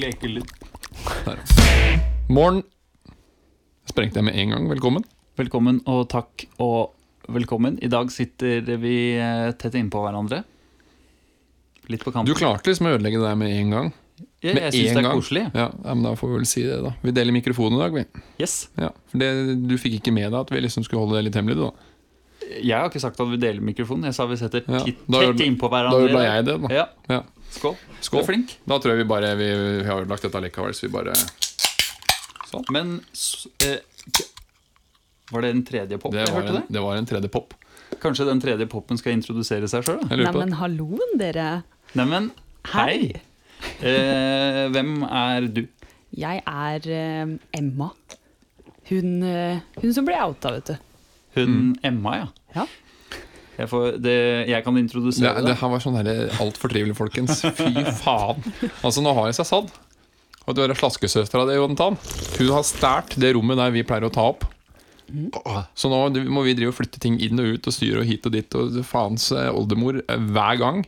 skikkelig ekkel lyd. Morn. Sprengte jeg med en gang. Velkommen. Velkommen og takk og velkommen. I dag sitter vi eh, tett innpå hverandre. Litt på Du klarte liksom å ødelegge det der med en gang. Ja, jeg syns det er gang. koselig. Ja, ja, men Da får vi vel si det, da. Vi deler mikrofon i dag, vi. Yes. Ja, for det, Du fikk ikke med deg at vi liksom skulle holde det litt hemmelig? du, da Jeg har ikke sagt at vi deler mikrofon. Jeg sa vi setter Ja, tett ødela- innpå Da gjorde ødela jeg det, da. Ja. Ja. Skål. Skål. Du er flink. Da tror jeg vi bare Vi, vi har ødelagt dette likevel, så vi bare Sånn. Men eh, Var det en tredje pop? Det jeg var, hørte en, det var en tredje pop. Kanskje den tredje popen skal introdusere seg sjøl? Neimen, halloen, dere. Neimen, hei! Eh, hvem er du? Jeg er eh, Emma. Hun, eh, hun som ble outa, vet du. Hun Emma, ja. Ja. Jeg, får, det, jeg kan Det, introdusere det deg. her var sånn altfor trivelig, folkens. Fy faen. Altså, nå har jeg seg satt. Og du er slaskesøstera di, Jonathan. Hun har stjålet det rommet der vi pleier å ta opp. Så nå må vi drive og flytte ting inn og ut og styre og hit og dit. Og faens eh, oldemor eh, hver gang.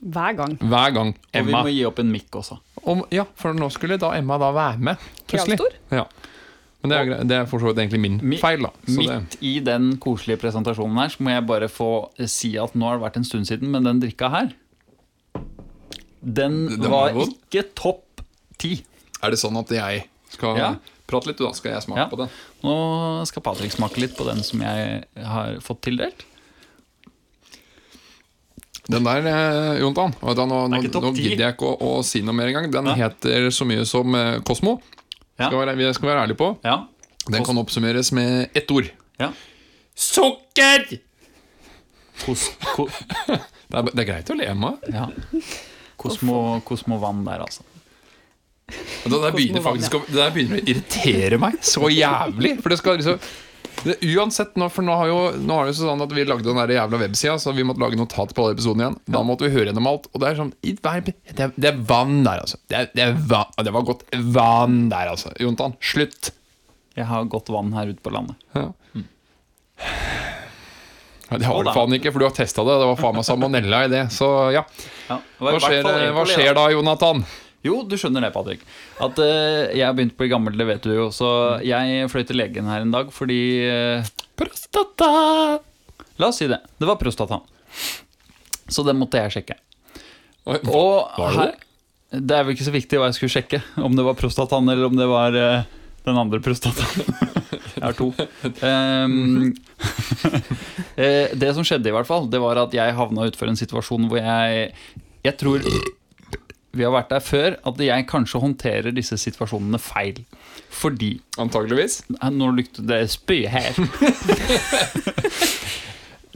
Hver gang. Hver gang. Og vi må gi opp en mikk også. Om, ja, for nå skulle da Emma da være med. Plutselig. Ja. Men det er, det er for så vidt egentlig min Mi- feil, da. Så det, Midt i den koselige presentasjonen her Så må jeg bare få eh, si at nå har det vært en stund siden, men den drikka her Den Den var var ikke topp ti. er det sånn at jeg skal Ja. prate litt, da skal jeg smake Ja. på den? Nå skal Patrick smake litt på den som jeg har fått tildelt. Den der, eh, Jontan, nå, nå, nå gidder jeg ikke å, å si noe mer engang. Den Ja. heter så mye som eh, Kosmo. Ja. Skal være, vi skal være ærlige på. Ja. Den kan oppsummeres med ett ord. ja. Sukker! Kos, ko, Det er, det er greit å le med. ja. Kosmo, Kosmo vann der, altså. Det der begynner faktisk å, det der begynner å irritere meg så jævlig. For det skal liksom det, Uansett, nå, for nå har, jo, nå har det sånn at vi lagde den der jævla websida, så vi måtte lage notat på alle episodene igjen. Da måtte vi høre gjennom alt. Og det er sånn i hver, det, er, det er vann der, altså. Det, er, det, er vann, det var godt vann der, altså. Jontan, slutt. Jeg har godt vann her ute på landet. Ja. Mm. Det har du faen ikke, for du har testa det. Det var faen meg salmonella i det. Så ja. Ja, Hva skjer, hva skjer da, Jonathan? Jo, du skjønner det, Patrick. At uh, jeg har begynt å bli gammel, det vet du jo. Så jeg fløy til legen her en dag fordi uh, Prostata! La oss si det. Det var prostataen. Så den måtte jeg sjekke. Oi, hva- Og det her, det er vel ikke så viktig hva jeg skulle sjekke. Om det var prostataen eller om det var uh, den andre prostataen. Jeg har to. Eh, det som skjedde, i hvert fall, det var at jeg havna utfor en situasjon hvor jeg Jeg tror vi har vært der før, at jeg kanskje håndterer disse situasjonene feil. Fordi Antakeligvis. Nå lukter det spy her.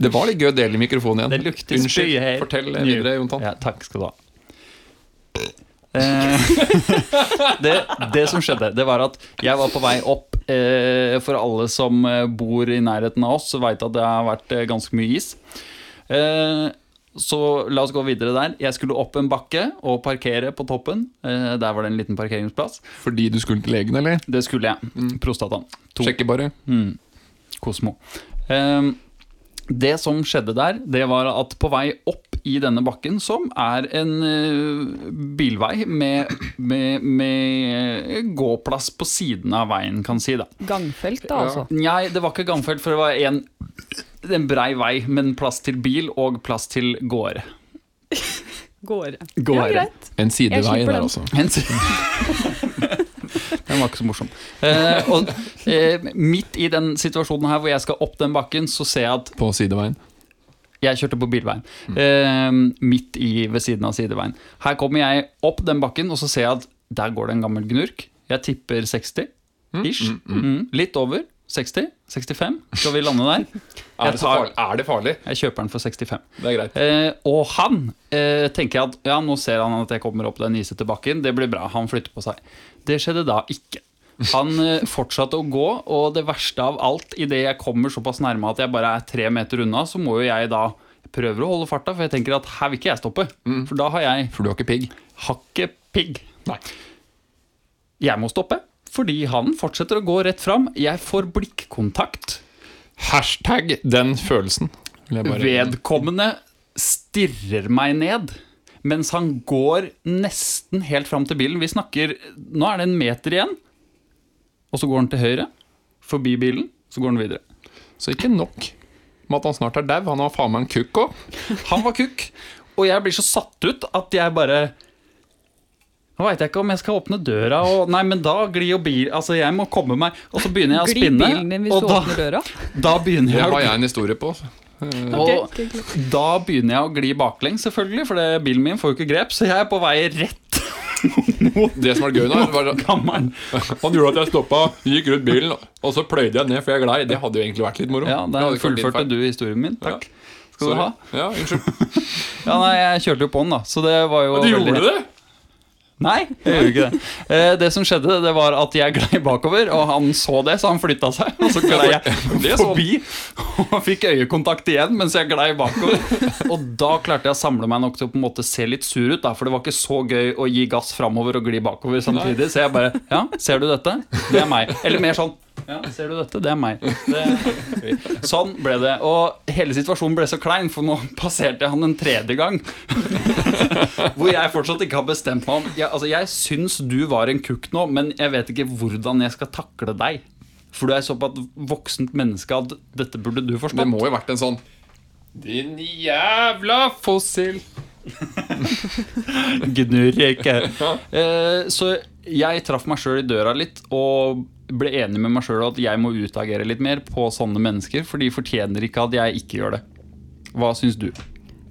Det var litt gøy å dele mikrofonen igjen. Det lukter spy her. Fortell videre, Jontan. Ja, takk skal du ha. Eh, det, det som skjedde, det var at jeg var på vei opp. Eh, for alle som eh, bor i nærheten av oss, så veit at det har vært ganske mye is. Eh, så la oss gå videre der. Jeg skulle opp en bakke og parkere på toppen. Eh, der var det en liten parkeringsplass. Fordi du skulle til legen, eller? Det skulle jeg. Prostataen. Sjekke bare. Mm. Kosmo. Ehm, det som skjedde der, det var at på vei opp i denne bakken, som er en eh, bilvei med, med, med gåplass på siden av veien, kan si da. Gangfelt, da, altså. Nei, det var ikke gangfelt, for det var en, en brei vei, men plass til bil og plass til gårde. Gårde. Gårde. Ja, greit. En sidevei der, også altså. En- Den var ikke så morsom. Eh, og eh, midt i den situasjonen her hvor jeg skal opp den bakken, så ser jeg at På sideveien. Jeg kjørte på bilveien. Eh, midt i, ved siden av sideveien. Her kommer jeg opp den bakken, og så ser jeg at der går det en gammel gnurk. Jeg tipper 60 ish. Mm, litt over. 60? 65? Skal vi lande der? Er det, tar, er det farlig? jeg kjøper den for 65. Det er greit. Eh, og han eh, tenker at ja, nå ser han at jeg kommer opp den isete bakken. Det blir bra. Han flytter på seg. Det skjedde da ikke. Han eh, fortsatte å gå, og det verste av alt, idet jeg kommer såpass nærme at jeg bare er tre meter unna, så må jo jeg da prøve å holde farta, for jeg tenker at her vil ikke jeg stoppe. For da har jeg For du har ikke pigg? hakket pigg. Nei. Jeg må stoppe, fordi han fortsetter å gå rett fram. Jeg får blikkontakt. Hashtag den følelsen. Bare- Vedkommende stirrer meg ned mens han går nesten helt fram til bilen. Vi snakker Nå er det en meter igjen. Og så går han til høyre, forbi bilen, så går han videre. Så ikke nok med at han snart er dau, han var faen meg en kukk òg. Han var kukk, og jeg blir så satt ut at jeg bare Nå veit jeg ikke om jeg skal åpne døra og Nei, men da glir jo bil Altså, jeg må komme meg Og så begynner jeg å Glir spinne. bilen din hvis du da, åpner døra? da begynner Det jeg har jeg en historie på. Og Ok, ok, ok. da begynner jeg å gli baklengs, selvfølgelig, for det, bilen min får jo ikke grep, så jeg er på vei rett mot Det som var gøy nå, var gammelen. han gjorde at jeg stoppa, gikk rundt bilen, og så pløyde jeg ned, for jeg glei. Det hadde jo egentlig vært litt moro. Ja, Det der fullførte du historien min. Takk. Skal Sorry. du ha? Ja, unnskyld. Ja, nei, jeg kjørte jo på den, da, så det var jo Men du gjorde veldig- det? Nei, jeg gjorde ikke det. Eh, det som skjedde, det var at jeg glei bakover, og han så det, så han flytta seg. Og så glei jeg sånn. forbi og fikk øyekontakt igjen mens jeg glei bakover. Og da klarte jeg å samle meg nok til å på en måte se litt sur ut, da, for det var ikke så gøy å gi gass framover og gli bakover samtidig. Så jeg bare Ja, ser du dette? Det er meg. Eller mer sånn ja, ser du dette? Det er meg. Det, sånn ble det. Og hele situasjonen ble så klein, for nå passerte jeg han en tredje gang. Hvor jeg fortsatt ikke har bestemt meg om jeg, altså jeg syns du var en kukk nå, men jeg vet ikke hvordan jeg skal takle deg. For du er såpass voksent menneske at dette burde du Det må jo vært en sånn Din jævla fossil. Gnurr ikke. Eh, så jeg traff meg sjøl i døra litt og ble enig med meg sjøl at jeg må utagere litt mer på sånne mennesker, for de fortjener ikke at jeg ikke gjør det. Hva syns du?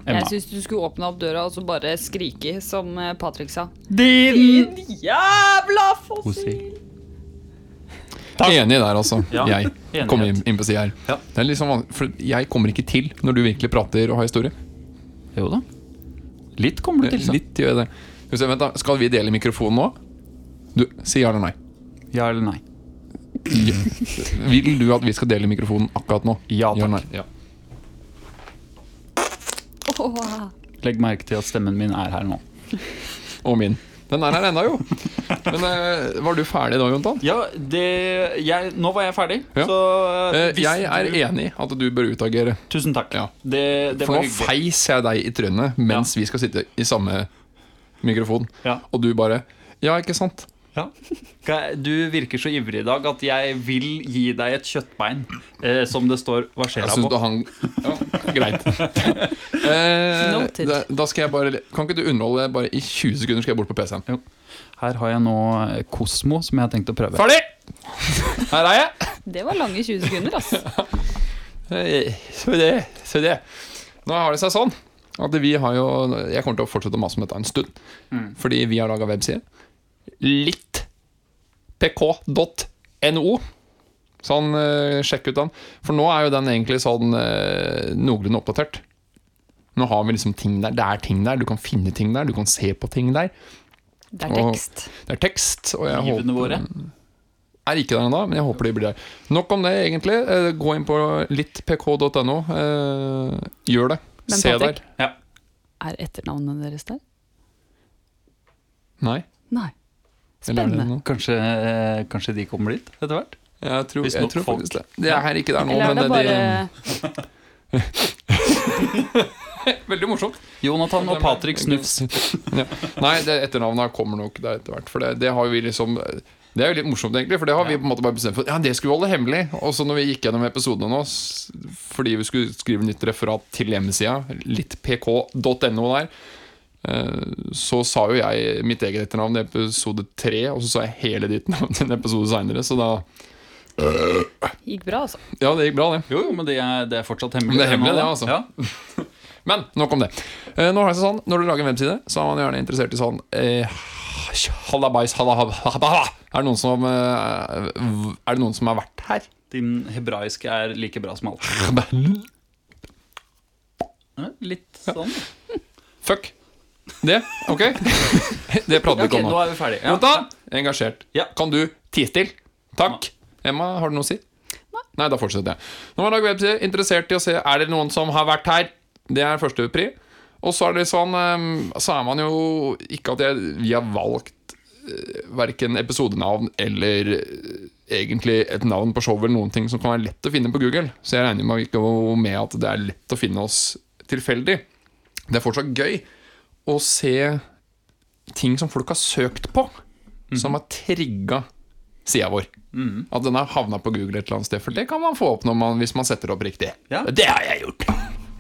Emma. Jeg syns du skulle åpne opp døra og så bare skrike, som eh, Patrick sa. Din Jævla fossil! Enig der, altså. Ja, Jeg enighet. kommer inn, inn på sida her. Ja. Det er liksom vanlig, for jeg kommer ikke til når du virkelig prater og har historie. Jo da. Litt kommer du til, så. Litt gjør jeg det. Skal vi dele mikrofonen nå? Du, Si ja eller nei. Ja eller nei? Vil du at vi skal dele mikrofonen akkurat nå? Ja, takk. Ja. Åh, Legg merke til at stemmen min er her nå. Og min. Den er her ennå, jo. Men eh, var du ferdig da, Jontan? Ja, det jeg, Nå var jeg ferdig, Ja. så eh, Eh, hvis jeg er du- enig i at du bør utagere. Tusen takk. Ja. Det, det For var nå hyggelig. feis jeg deg i trynet mens vi skal sitte i samme mikrofon. Ja. Og du bare Ja, ikke sant? Ja. Du virker så ivrig i dag at jeg vil gi deg et kjøttbein, eh, som det står hva skjer Jeg da på. hang Ja, greit. Eh, da, da skal jeg bare Kan ikke du underholde bare i 20 sekunder, skal jeg bort på PC-en. Her har jeg nå eh, Kosmo, som jeg har tenkt å prøve. Ferdig! Her er jeg. det var lange 20 sekunder, altså. Se det. Nå har det seg sånn at vi har jo Jeg kommer til å fortsette å mase om dette en stund. Fordi vi har laga webside. Littpk.no. Sånn, eh, sjekk ut den. For nå er jo den egentlig sånn uh, noenlunde oppdatert. Nå har vi liksom ting der. Det er ting der. Du kan finne ting der. Du kan se på ting der. Det er Og- tekst. Det er tekst. Og jeg Livene håper, våre. er ikke der ennå, men jeg håper de blir der. Nok om det, egentlig. Eh, Gå inn på littpk.no. Eh, Gjør det. Men Se Patrick? der. Ja. Er etternavnet deres der? Nei. Nei. Spennende. Kanskje, eh, kanskje de kommer dit etter hvert? Jeg tror, Hvis jeg tror folk- faktisk det. Det er her ikke der nå, Eller er men det det, bare Veldig morsomt. Jonathan og Patrick Snufs. Ja. Nei, det etternavnet kommer nok der etter hvert. For det, det har vi liksom Det er jo litt morsomt, egentlig, for det har vi på en måte bare bestemt for. Ja, det skulle vi holde hemmelig. Og så når vi gikk gjennom episodene nå, fordi vi skulle skrive nytt referat til hjemmesida, littpk.no der, så sa jo jeg mitt eget etternavn i episode tre, og så sa jeg hele ditt navn i en episode seinere, så da Gikk bra, altså. Ja, det gikk bra, det. Jo, jo, men det er, det er fortsatt hemmelig. Det er hemmelig, det, altså. Ja. Men nok om det. Eh, nå har jeg sånn, Når du lager en webside, så er man gjerne interessert i sånn eh, Halabais, hallababa. Er det noen som eh, Er det noen som har vært her? Din hebraiske er like bra som alt. Litt sånn. Fuck. Det, ok? Det prater vi ikke om nå nå. er vi ferdige. Ja. Engasjert. Ja. Kan du tie stille? Takk. Emma, har du noe å si? Nei, da fortsetter jeg. Nå er Dag webside, interessert i å se Er det noen som har vært her. Det er første pri. Og så er det sånn ehm, Så er man jo Ikke at jeg, vi har valgt uh, verken episodenavn eller eh, egentlig et navn på showet eller noen ting som kan være lett å finne på Google. Så jeg regner med med at det er lett å finne oss tilfeldig. Det er fortsatt gøy å se ting som folk har søkt på, som har trigga sida vår. At den har havna på Google et eller annet sted. For det kan man få opp når man, hvis man setter opp riktig. Ja. Det har jeg gjort.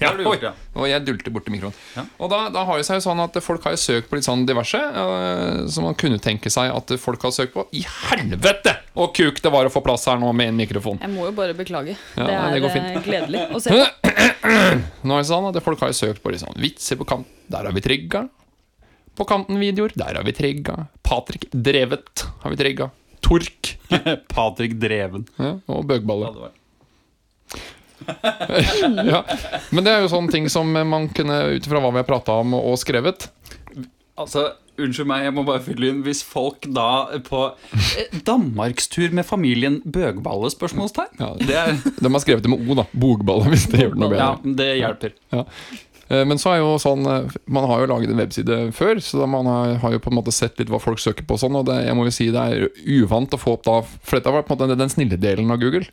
Det har du gjort, ja. Og jeg dulter borti mikroen. Ja. Og da, da har det seg jo sånn at folk har jo søkt på litt sånn diverse, uh, som man kunne tenke seg at folk har søkt på. I helvete og kuk det var å få plass her nå med en mikrofon! Jeg må jo bare beklage. Ja, det er det går eh, gledelig å se på. Nå er det sånn at Folk har jo søkt på litt sånn vitser på kant. Der har vi trigga. På kanten-videoer. Der har vi trigga. Patrick Drevet har vi trigga. Tork Patrick Dreven. ja, og Ja, Bøgballe. Ja. Men det er jo sånne ting som man kunne, ut ifra hva vi har prata om og skrevet Altså, unnskyld meg, jeg må bare fylle inn. Hvis folk da på eh, Danmarkstur med familien Bøgballe? spørsmålstegn Ja. Det, De har skrevet det med O, da. Bogballe, hvis det gjør det noe ja, det hjelper. Ja. Eh, Men så er jo sånn eh, Man har jo laget en webside før, så man har, har jo på en måte sett litt hva folk søker på. og Sånn, og det, jeg må jo si det er uvant å få opp da For dette var på en måte den snille delen av Google.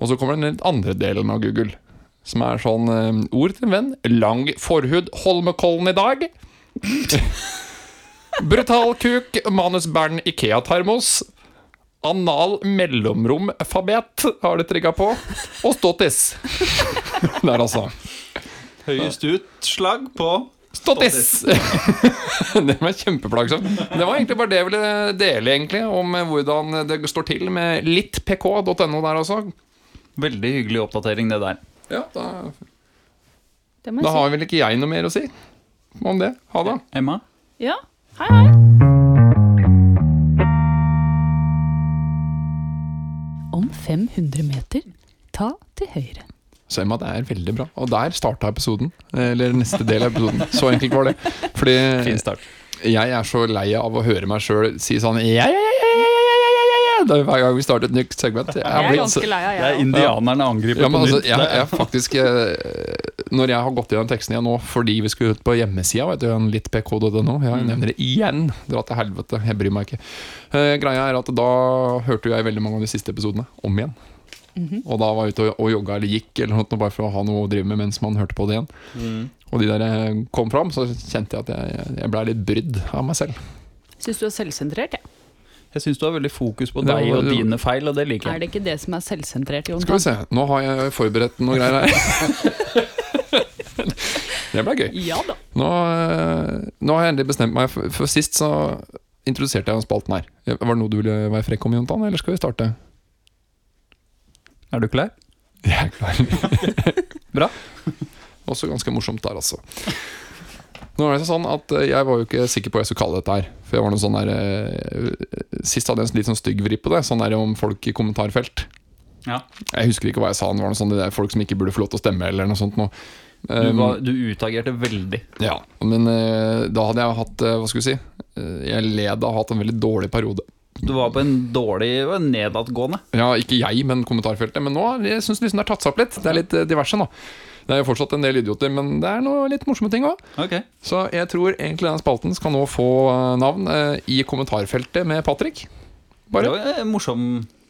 Og så kommer den litt andre delen av Google. Som er sånn eh, ord til en venn. Lang forhud, Holmenkollen i dag. Brutal kuk, Manus Bern Ikea-termos. Anal mellomrom fabet har det trigga på. Og ståttis. Der, altså. Høyest utslag på Stottis! det var kjempeplagsomt. Det var egentlig bare det jeg ville dele, egentlig, om hvordan det står til med littpk.no der også. Veldig hyggelig oppdatering, det der. Ja, da, Det må da har vel ikke jeg noe mer å si om det. Ha det. Emma? Ja, hei hei. Om 500 meter, ta til høyre. Selma, det er veldig bra. Og der starta episoden. Eller neste del av episoden. Så enkelt var det. Fordi fin start. jeg er så lei av å høre meg sjøl si sånn ja, ja, ja, ja, ja, ja, det er hver gang vi starter et nytt segment. Jeg, jeg er ganske lei av ja. Det er indianerne angriper ja, men, altså, jeg, jeg, faktisk, eh, når jeg har gått gjennom teksten igjen nå fordi vi skulle ut på hjemmesida, litt pk.no Jeg mm. nevner det igjen! Dra til helvete, jeg bryr meg ikke. Eh, greia er at da hørte jeg veldig mange av de siste episodene om igjen. Og da var jeg ute og, og jogga eller gikk eller noe, bare for å ha noe å drive med mens man hørte på det igjen. Og de der eh, kom fram, så kjente jeg at jeg, jeg blei litt brydd av meg selv. Syns du er selvsentrert, jeg. Jeg syns du har veldig fokus på deg var- og dine feil, og det liker Er det ikke det som er selvsentrert, Jon? Skal vi se, nå har jeg forberedt noe greier her. det ble gøy. Ja da. Nå, eh, nå har jeg endelig bestemt meg, for, for sist så introduserte jeg spalten her. Var det noe du ville være frekk om, Jontan, eller skal vi starte? Er du klar? Jeg er klar. Bra. Også ganske morsomt der, altså. Nå er det sånn at eh, Jeg var jo ikke sikker på hva jeg skulle kalle dette her. For jeg var noe sånn der eh, Sist hadde jeg en litt sånn stygg vri på det. Sånn der om folk i kommentarfelt. Ja. Jeg husker ikke hva jeg sa. Det var noe sånn det der folk som ikke burde få lov til å stemme, eller noe sånt noe. Du, Um, var, du utagerte veldig. Ja, men eh, da hadde jeg hatt eh, Hva skal vi si? Eh, jeg led av å ha hatt en veldig dårlig periode. Du var på en dårlig nedadgående. Ja, ikke jeg, men kommentarfeltet. Men nå jeg synes liksom det har tatt seg opp litt. Det er litt eh, diverse nå. Det er jo fortsatt en del idioter, men det er noe litt morsomme ting òg. Ok. Så jeg tror egentlig denne spalten skal nå få eh, navn eh, i kommentarfeltet med Patrick. Bare. Det er var en morsom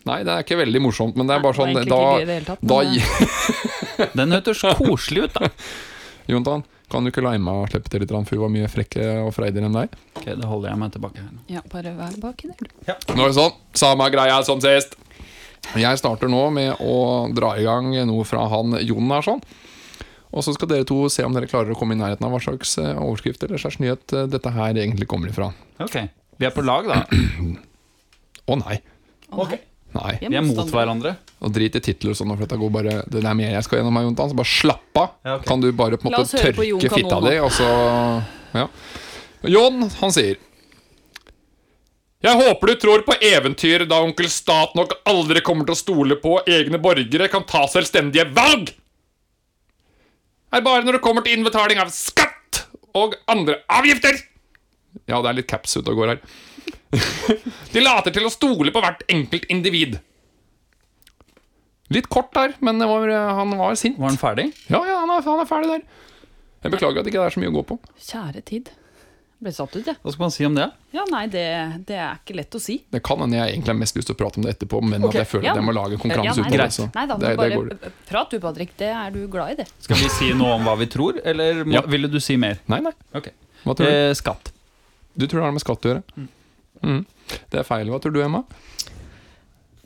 Nei, det er ikke veldig morsomt, men det er bare Nei, sånn det var egentlig Da, ikke gøy i det hele tatt, da Den hørtes koselig ut, da. Jontan, kan du ikke la Emma slippe til litt, for hun var mye frekke og freidigere enn deg? Ok, Da holder jeg meg tilbake her nå. Ja, bare vær baki der, du. Nå er det sånn, samme greia som sist. Jeg starter nå med å dra i gang noe fra han Jon her sånn. Og så skal dere to se om dere klarer å komme i nærheten av hva slags eh, overskrift eller slags nyhet eh, dette her egentlig kommer ifra. Ok, Vi er på lag, da. Å nei. Å, Ok. Nei. Vi er mot hverandre. Og drit i titler og sånn, for dette går bare Det er mer jeg skal gjennom her, Jontan. Så bare slapp av. Ja, okay. Kan du bare på en måte tørke fitta di, og så Ja. Jon, han sier Jeg håper du tror på eventyr da onkel Stat nok aldri kommer til å stole på egne borgere kan ta selvstendige valg! Er bare når det kommer til innbetaling av skatt og andre avgifter! Ja, det er litt caps ute og går her. De later til å stole på hvert enkelt individ. Litt kort der, men det var, han var sint. Var han ferdig? Ja, ja, han er, han er ferdig der. Jeg beklager at det ikke er så mye å gå på. Kjære tid. Jeg ble satt ut, jeg. Hva skal man si om det? Ja, nei, det, det er ikke lett å si. Det kan hende jeg egentlig har mest lyst til å prate om det etterpå, men okay. at jeg føler ja. at jeg må lage konkurranse Ja, ut nei, av det. Så Nei da, det, bare det prat du, Patrick. Det er du glad i, det. Skal vi si noe om hva vi tror, eller må, Ja. ville du si mer? Nei, nei. Okay. Hva tror du? Eh, skatt. Du tror det har med skatt å gjøre? Mm. Det er feil. Hva tror du, Emma?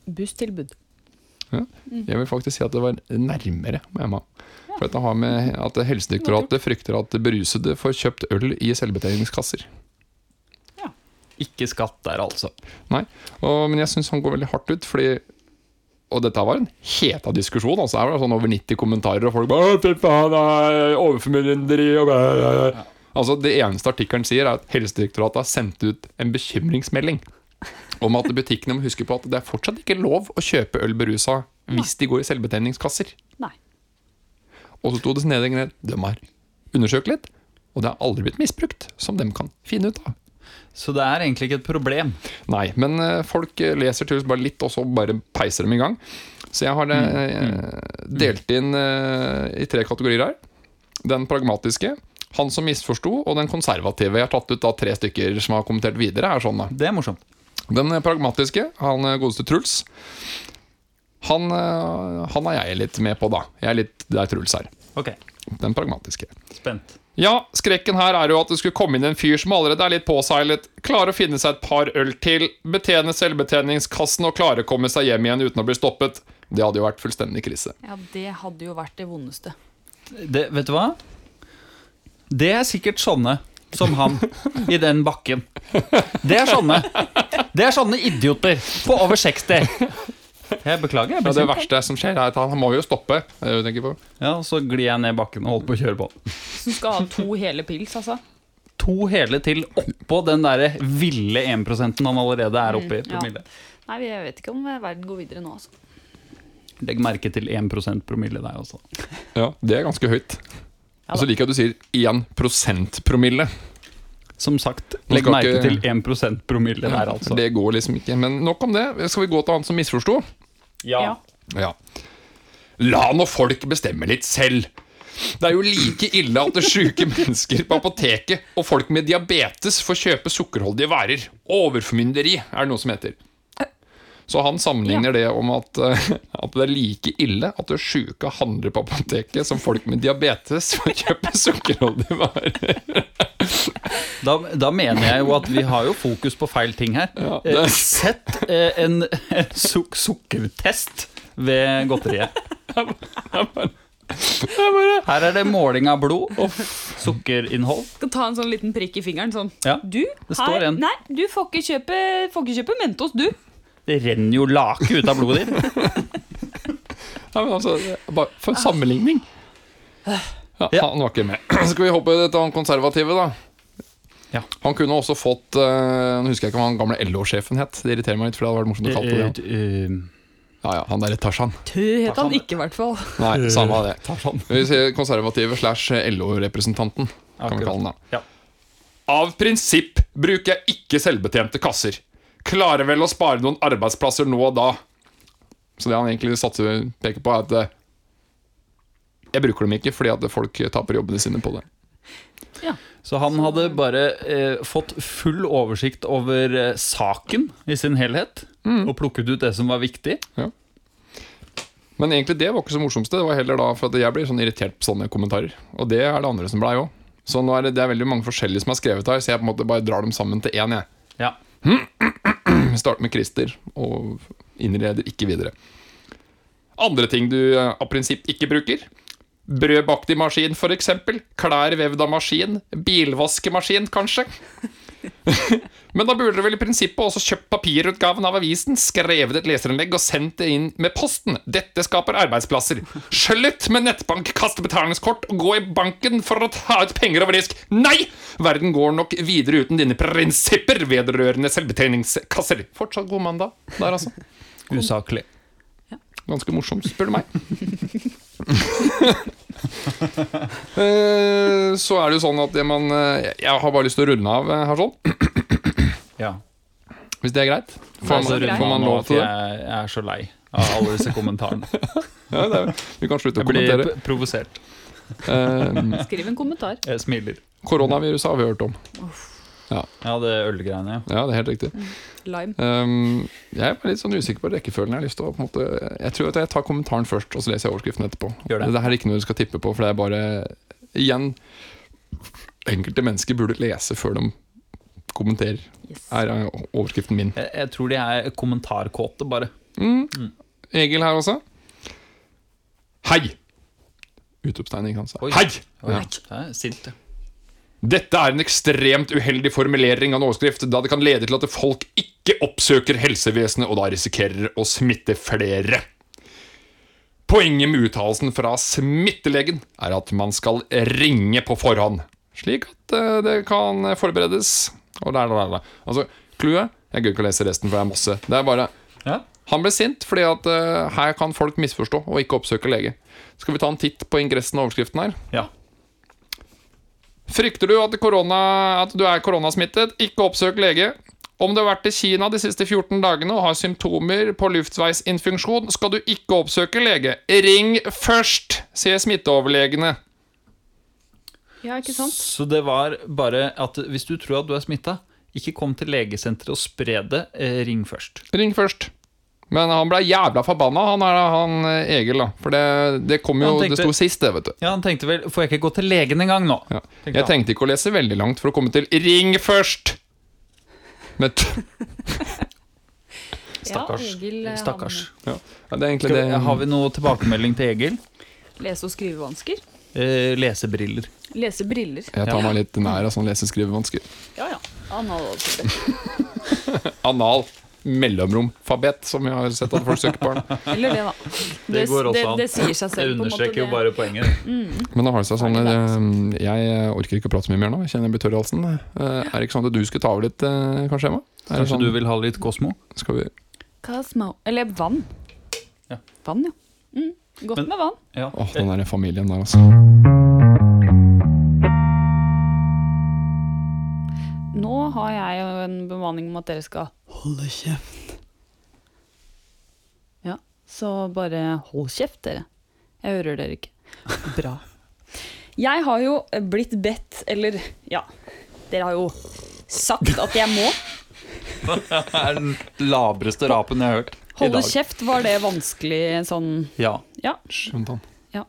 Busstilbud. Jeg vil faktisk si at det var nærmere med Emma. For dette har med at Helsedirektoratet frykter at berusede får kjøpt øl i selvbetjeningskasser. Ikke skatt der, altså. Og, men jeg syns han går veldig hardt ut, fordi Og dette var en heta diskusjon. Altså, her var det sånn over 90 kommentarer, og folk bare «Å, Fy faen, nei, overformynderi og bæ, bæ, bæ». Altså, Det eneste artikkelen sier, er at Helsedirektoratet har sendt ut en bekymringsmelding om at butikkene må huske på at det er fortsatt ikke lov å kjøpe øl berusa hvis de går i selvbetjeningskasser. Nei. Og så sto det nede ned, de har undersøkt litt, og det har aldri blitt misbrukt, som de kan finne ut av. Så det er egentlig ikke et problem. Nei, men eh, folk leser leser tydeligvis bare litt, og så bare peiser dem i gang. Så jeg har eh, delt inn eh, i tre kategorier her. Den pragmatiske, han som misforsto, og den konservative. Jeg har tatt ut da tre stykker som har kommentert videre. er sånn da. Det er morsomt. Den eh, pragmatiske, han eh, godeste Truls, han, eh, han er jeg litt med på, da. Jeg er litt der Truls er. Okay. Den pragmatiske. spent. Ja, skrekken her er jo at det skulle komme inn en fyr som allerede er litt påseilet, klare å finne seg et par øl til, betjene selvbetjeningskassen og klare å komme seg hjem igjen uten å bli stoppet. Det hadde jo vært fullstendig krise. Ja, det hadde jo vært det vondeste. Det, vet du hva? Det er sikkert sånne som han i den bakken. Det er sånne. Det er sånne idioter på over 60. Jeg beklager. Jeg Ja, det verste som skjer, er at han må jo stoppe. Det er på. Ja, så glir jeg ned bakken og holder på å kjøre på. Så skal ha to hele pils, altså. To hele til oppå den der ville 1 han allerede er oppe i. promille. ja. Nei, jeg vet ikke om verden går videre nå, altså. Legg merke til 1% promille der også. Ja, Det er ganske høyt. Og så liker jeg at du sier 1% promille. Som sagt, legg merke ikke- til 1 promille der, altså. Det går liksom ikke. Men nok om det. Skal vi gå til han som misforsto? Ja. Ja. La nå folk bestemme litt selv. Det er jo like ille at det sjuke mennesker på apoteket og folk med diabetes får kjøpe sukkerholdige værer. Overformynderi er det noe som heter. Så han sammenligner det om at, eh, at det er like ille at det sjuke handler på apoteket som folk med diabetes får kjøpe sukkerholdige varer. Da, da mener jeg jo at vi har jo fokus på feil ting her. Ja, Eh, det- Sett eh, en, en suk sukkertest ved godteriet. Her er det måling av blod, sukkerinnhold. Skal ta en sånn liten prikk i fingeren, sånn. Ja, Du, her, nei, du får ikke, kjøpe, får ikke kjøpe Mentos, du. Det renner jo lake ut av blodet ditt. Ja, men altså, bare for en sammenligning. Ja, Ja. Han var ikke med. Skal vi hoppe til han konservative, da? Ja. Han kunne også fått uh, Nå husker jeg ikke hva han gamle LO-sjefen het. Det irriterer meg litt, for det hadde vært morsomt å kalle det det. Eh, Ja, ja, han derre Tarzan. Tø het han ikke, i hvert fall. Nei, samme av det. Tarzan. Vi sier konservative slash LO-representanten, kan vi kalle han da. Ja. Av prinsipp bruker jeg ikke selvbetjente kasser. Klarer vel å spare noen arbeidsplasser nå og da. Så det han egentlig satser, peker på, er at eh, jeg bruker dem ikke fordi at folk taper jobbene sine på det. Ja. Så han hadde bare eh, fått full oversikt over eh, saken i sin helhet, og plukket ut det som var viktig. Ja. Men egentlig det var ikke så morsomste. Det var heller da for at jeg blir sånn irritert på sånne kommentarer. Og det er det andre som blei òg. Så nå er det, det er veldig mange forskjellige som er skrevet her, så jeg på en måte bare drar dem sammen til én. jeg. Ja. Vi starter med Christer og innreder ikke videre. Andre ting du eh, av prinsipp ikke bruker. Brød bakt i maskin, f.eks. Klær vevd av maskin. Bilvaskemaskin, kanskje. Men da burde dere vel i prinsippet også kjøpt papirutgaven av avisen, skrevet et leserinnlegg og sendt det inn med posten. Dette skaper arbeidsplasser. Skjøllet med nettbank, kaste betalingskort og gå i banken for å ta ut penger over disk. Nei! Verden går nok videre uten dine prinsipper vedrørende selvbetjeningskasser. Fortsatt god mandag der, altså. Usaklig. Ganske morsomt, spør du meg. Eh, Så er det jo sånn at det man eh, Jeg har bare lyst til å runde av eh, her sånn, Ja. hvis det er greit. Får man, greit. får man lov til det? Jeg, er så lei av alle disse kommentarene. Ja, det er, vi kan slutte å Jeg blir kommentere. provosert. Eh, Skriv en kommentar. Jeg smiler. Koronaviruset har vi hørt om. Ja, det ølgreiene, ja. Ja, det er helt riktig. Lime. Um, jeg er litt sånn usikker på rekkefølgen. Jeg, har lyst til å, på en måte, jeg tror at jeg tar kommentaren først, og så leser jeg overskriften etterpå. Gjør det. Dette er ikke noe du skal tippe på, for det er bare Igjen enkelte mennesker burde lese før de kommenterer. Yes. Er overskriften min. Jeg, jeg tror de er kommentarkåte, bare. Egil her også. Hei! Utropstegn, ikke sant? Hei! Oi, Ja. Det er sint, det. Dette er en ekstremt uheldig formulering av en overskrift, da det kan lede til at folk ikke oppsøker helsevesenet og da risikerer å smitte flere. Poenget med uttalelsen fra smittelegen er at man skal ringe på forhånd, slik at eh, det kan forberedes. Og der, der, der. Altså, Clouet Jeg gidder ikke å lese resten, for det er masse. Det er bare Ja. Han ble sint fordi at uh, her kan folk misforstå og ikke oppsøke lege. Skal vi ta en titt på ingressen og overskriften her? ja. Frykter du at, korona, at du er koronasmittet, ikke oppsøk lege. Om du har vært i Kina de siste 14 dagene og har symptomer på luftveisinfeksjon, skal du ikke oppsøke lege. Ring først, sier smitteoverlegene. Ja, ikke sant? Så det var bare at hvis du tror at du er smitta, ikke kom til legesenteret og spre det. Eh, ring først. Ring først. Men han ble jævla forbanna, han, er, han eh, Egil, da. For det, det kom jo tenkte- Det sto sist, det, vet du. Ja, Han tenkte vel Får jeg ikke gå til legen engang nå? Ja. Tenkte Jeg han. tenkte ikke å lese veldig langt for å komme til 'ring først'. Men t Stakkars. Ja, Egil, eh, Stakkars. ja, det er egentlig Skal, det. har vi noe tilbakemelding til Egil? Lese- og skrivevansker. Eh, lesebriller. Lesebriller. Jeg tar meg litt nær av sånn lese-skrivevansker. Ja, ja. Anal. også. Anal mellomrom fabet, som jeg har sett at folk søker på. Eller det, da. Det går også an. det sier seg selv. måte. understreker jo bare poenget. Men da har det seg sånn eh, Jeg orker ikke å prate så mye mer nå. Jeg kjenner jeg blir tørr i halsen. Eh, Er det ikke sånn at du skulle ta over litt, eh, kanskje, Emma? Er Kanskje sånn, du vil ha litt Kosmo? Skal vi Cosmo. Eller vann. Ja. Vann, ja. Mm. Godt Men- med vann. Ja. Åh, den derre familien der, altså. Nå har jeg jo en bemanning om at dere skal holde kjeft. Ja, så bare hold kjeft, dere. Jeg hører dere ikke. Bra. Jeg har jo blitt bedt, eller ja, dere har jo sagt at jeg må. Det er den labreste rapen jeg har hørt Holde kjeft, var det vanskelig sånn Ja. Ja. Skjønte han. Ja.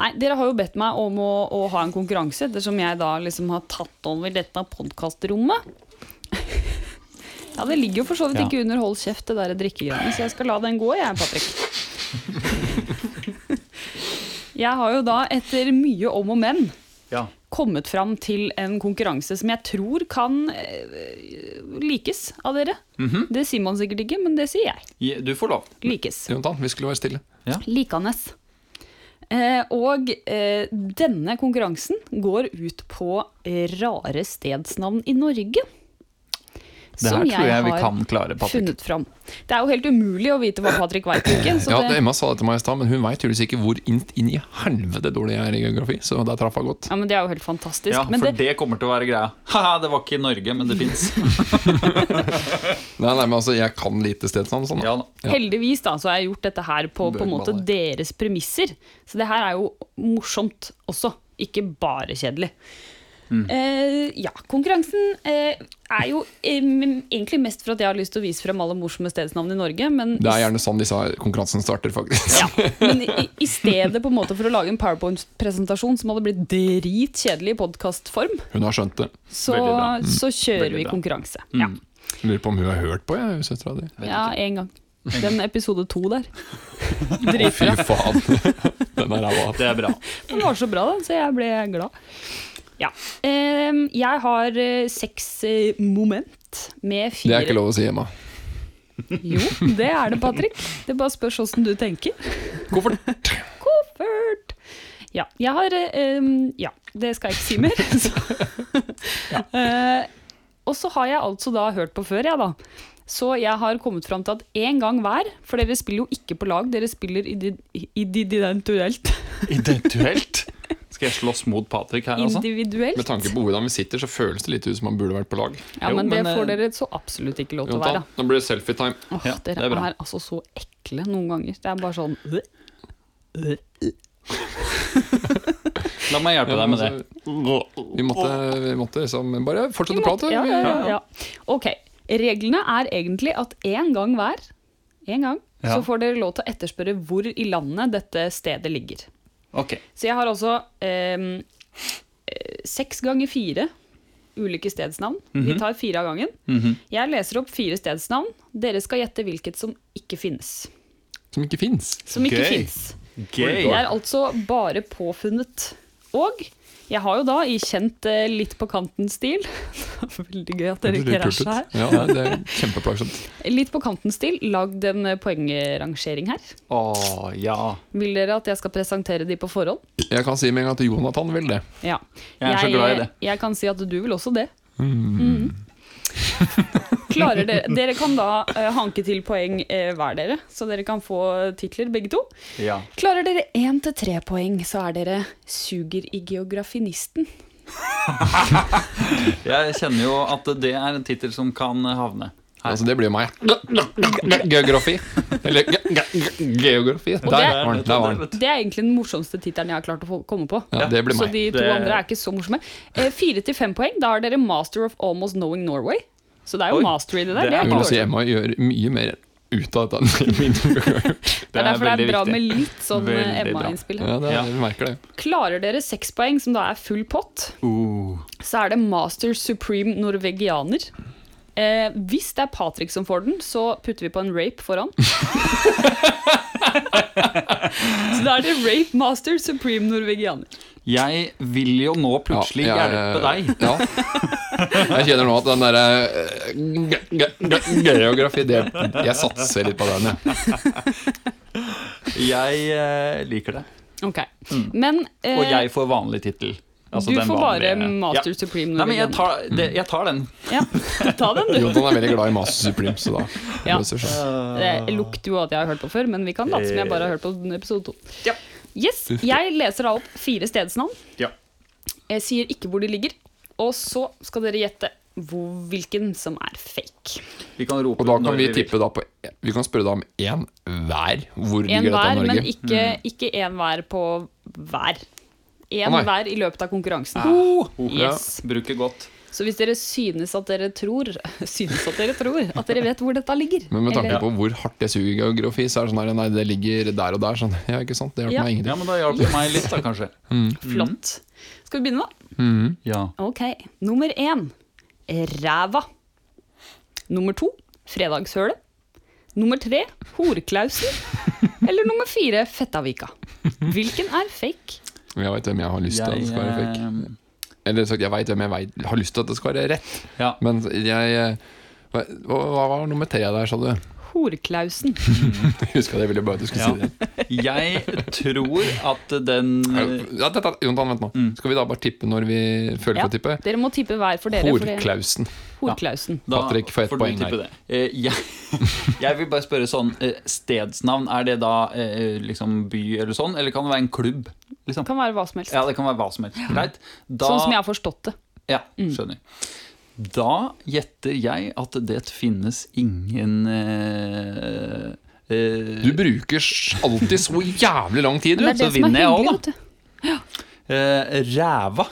Nei, dere har jo bedt meg om å, å ha en konkurranse, ettersom jeg da liksom har tatt over dette podkastrommet. Ja, det ligger jo for så vidt Ja. ikke under hold kjeft, det der drikkegreiene, så jeg skal la den gå, jeg, Patrick. jeg har jo da, etter mye om og men, ja. kommet fram til en konkurranse som jeg tror kan eh, likes av dere. Mhm. Det sier man sikkert ikke, men det sier jeg. Du får lov. Likes. Jontan, vi skulle være stille. Likandes. Eh, og eh, denne konkurransen går ut på rare stedsnavn i Norge. Det her tror jeg vi kan klare, Patrick. funnet fram. Det er jo helt umulig å vite hva Patrick veit Ja, det, Emma sa det til meg i stad, men hun veit tydeligvis ikke hvor inn, inn i helvete dårlig jeg er i geografi. Så der traff hun godt. ja, men det er jo helt fantastisk. Ja, men for det, det kommer til å være greia. Haha, det var ikke i Norge, men det fins. Nei, nei, men altså, jeg kan lite stedsnavn. Sånn. Ja, da. Ja. heldigvis da, så har jeg gjort dette her på, på en måte deres premisser. Så det her er jo morsomt også, ikke bare kjedelig. Mm. Eh, ja, konkurransen eh, er jo eh, egentlig mest for at jeg har lyst til å vise frem alle morsomme stedsnavn i Norge, men Det er gjerne sånn disse konkurransene starter, faktisk. Ja, men i, i stedet på en måte for å lage en PowerPoint-presentasjon som hadde blitt dritkjedelig i podkastform, Hun har skjønt det. så, Veldig så kjører Veldig vi konkurranse. Mm. Ja. Lurer på om hun har hørt på, jeg, søstera di. Vet ja, én gang. Den episode to der. Dritbra. fy faen. Den er ræva. Det er bra. Den var så bra, den, så jeg ble glad. Ja. Ehm, jeg har eh, seks eh, moment med fire Det er ikke lov å si, Emma. Jo, det er det, Patrick. Det bare spørs åssen du tenker. Koffert. Koffert! Ja, jeg har eh, um, Ja, det skal jeg ikke si mer. Så. Eh, og så har jeg altså da hørt på før, jeg, da. Så jeg har kommet fram til at én gang hver, for dere spiller jo ikke på lag, dere spiller individuelt. Individuelt. Skal jeg slåss mot Patrick her, altså? individuelt. Med tanke på hvordan vi sitter, så føles det litt ut som man burde vært på lag. Ja, Jo, men det men, eh, får dere så absolutt ikke lov til å være. Nå blir det selfie-time. Åh, Ja, dere er er, altså så ekle noen ganger. Det er bare sånn. La meg hjelpe deg med det. Vi måtte, vi måtte liksom bare fortsette å prate. Ja, ja, ja. Ok. Reglene er egentlig at én gang hver, en gang, Ja. så får dere lov til å etterspørre hvor i landet dette stedet ligger. Ok. Så jeg har altså ehm, seks ganger fire ulike stedsnavn. Vi tar fire av gangen. Mhm. Jeg leser opp fire stedsnavn. Dere skal gjette hvilket som ikke finnes. Som ikke fins. Som ikke Gøy. finnes. Gøy. Det er altså bare påfunnet. Og jeg har jo da i kjent eh, litt på kanten-stil Veldig gøy at dere krasjer her. Ja, det er- det kjempeplagsomt. Litt på kanten-stil, lagd en eh, poengrangering her. Å, ja. Vil dere at jeg skal presentere de på forhånd? Jeg kan si med en gang at Jonathan vil det. Ja. Jeg er så glad i det. Jeg kan si at du vil også det. Mhm. Klarer dere Dere kan da uh, hanke til poeng uh, hver dere, så dere kan få titler begge to. ja. Klarer dere én til tre poeng, så er dere suger i geografinisten. Jeg kjenner jo at det er en tittel som kan havne. Altså, det blir jo meg. Geografi. Eller ge ge geografi. Der det- var den. Det er egentlig den morsomste tittelen jeg har klart å komme på. Ja, det blir Så de to andre er ikke så morsomme. Eh, Fire til fem poeng, da har dere Master of Almost Knowing Norway. Så det er jo Oi, master i det der. det Det er er Jeg vil si. Emma gjør mye mer ut av dette enn min. Det er derfor det er bra med litt sånn eh. Emma-innspill. Ja, det, merker det. Klarer dere seks poeng, som da er full pott, Uh. så er det Master Supreme Norvegianer. Eh, hvis det er Patrick som får den, så putter vi på en rape foran. så da er det Rape Master Supreme Norvegianer. Jeg vil jo nå plutselig Ja, jeg- hjelpe deg. Ja. Jeg kjenner nå at den derre eh, ge- ge- ge- geografi det, Jeg satser litt på den, jeg. Jeg eh, liker det. Ok, Men eh, Mm. Og jeg får vanlig tittel. Altså du den får bare vanlige- Master ja. Supreme Nei, men jeg tar, det, jeg tar den. Ja, ta den, du. Jonathan er veldig glad i Master Supreme, så da Ja. det lukter jo at jeg har hørt på før, men vi kan late som jeg bare har hørt på episode to. Ja. Yes, Jeg leser da opp fire stedsnavn. Ja. Jeg sier ikke hvor de ligger. Og så skal dere gjette hvor, hvilken som er fake. Vi kan rope Og da kan vi, vi tippe da på Vi kan spørre da om én hver. Hvor En ligger dette i men Norge? ikke, ikke en hver på hver. En Å, nei. hver i løpet av konkurransen. Oh, Yes. Bruker godt. Så hvis dere synes at dere tror Synes at dere tror at dere vet hvor dette ligger Men med tanke eller- på hvor hardt jeg suger geografi, så er det sånn her Nei, det ligger der og der. Sånn. Ja, ikke sant? Det hjelper Ja. meg ingenting. Ja, men da hjalp det meg litt, da, kanskje. Flott. Skal vi begynne, da? Mhm. Ja. Ok. Nummer én ræva. Nummer to fredagshølet. Nummer tre horklausen. Eller nummer fire fettavika. Hvilken er fake? Jeg veit hvem jeg har lyst til at det skal være fake. eh, Eller sagt, jeg veit hvem jeg vet, har lyst til at det skal være rett. ja. Men jeg eh, Hva, hva var nummer tre der, sa du? Horklausen. Huska det, jeg ville bare at du skulle Ja. si det. Jeg tror at den Ja, dette, Jontan, vent nå. Skal vi da bare tippe når vi føler Ja, for å tippe? Dere må tippe hver for dere. Horklausen. Horklausen. da Patrick får ett poeng her. det. Eh, Jeg, jeg vil bare spørre sånn eh, Stedsnavn, er det da eh, liksom by eller sånn, eller kan det være en klubb? Liksom? Kan være hva som helst. Ja, det kan være hva som helst. Greit. Da, Sånn som jeg har forstått det. Ja, skjønner. Da gjetter jeg at det finnes ingen eh, eh, Du bruker alltid så jævlig lang tid, du. Så er vinner jeg også, da. Ja. eh, Ræva.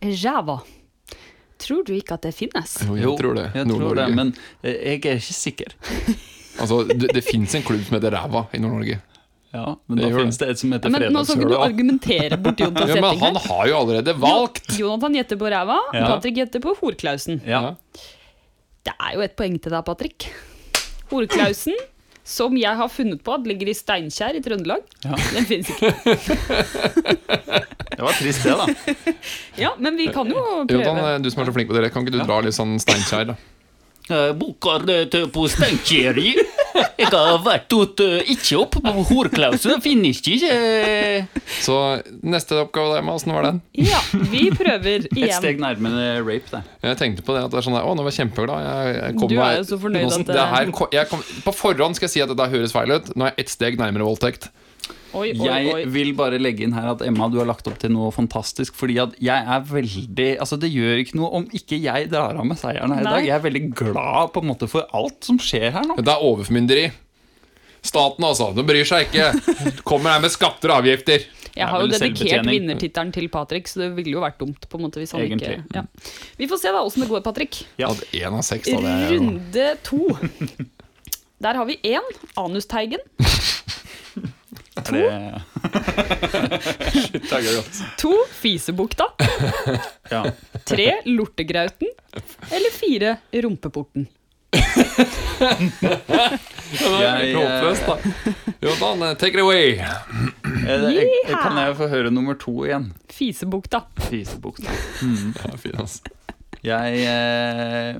Ræva. Tror du ikke at det finnes? Jo, jeg tror det. Jeg tror det, men eh, jeg er ikke sikker. Altså, det, det fins en klubb som heter Ræva i Nord-Norge. Ja, men Det da finnes det et som heter Men nå skal ikke du argumentere bort Jonathan Ja, men han har jo allerede valgt! Jonathan gjetter på ræva, Ja. Patrick gjetter på horklausen. Ja. Det er jo et poeng til deg, Patrick. Horklausen, som jeg har funnet på at ligger i Steinkjer i Trøndelag, Ja. den finnes ikke. Det var trist, det, da. Ja, men vi kan jo prøve. Jonathan, du som er så flink på det, kan ikke du dra litt sånn Steinkjer, da? Boka på Steinkjer Jeg har vært ut, ikke opp på Horklausen, finnes ikke. Så neste oppgave der, Emma, åssen var den? Ja, vi prøver igjen. Et steg nærmere rape, det. Jeg tenkte på det at det er sånn der, Å, nå var jeg kjempeglad. Jeg, jeg kom Du er jo så fornøyd at det det- her, jeg kom, På forhånd skal jeg si at dette høres feil ut. Nå er jeg ett steg nærmere voldtekt. Oi, oi, Jeg oi. vil bare legge inn her at Emma, du har lagt opp til noe fantastisk. Fordi at jeg er veldig Altså Det gjør ikke noe om ikke jeg drar av med seieren her i dag. Jeg er veldig glad på en måte for alt som skjer her nå. Det er overformynderi. Staten, altså. De bryr seg ikke. Kommer her med skatter og avgifter. Jeg har jo Det er dedikert vinnertittelen til Patrick, så det ville jo vært dumt på en måte hvis han Egentlig. ikke ja. Vi får se da åssen det går, Patrick. Ja. Ja, en av seks, da. Det er jo Runde to. Der har vi én. Anusteigen. Er det Shit, det er. To Fisebukta. Ja. Tre Lortegrauten. Eller fire Rumpeporten. Jeg, Håpløst, da. Jontan, eh, take it away. Eh, jeg, jeg, kan jeg få høre nummer to igjen? Fisebukta. Fisebukta. Ja, fin, altså. Jeg, eh,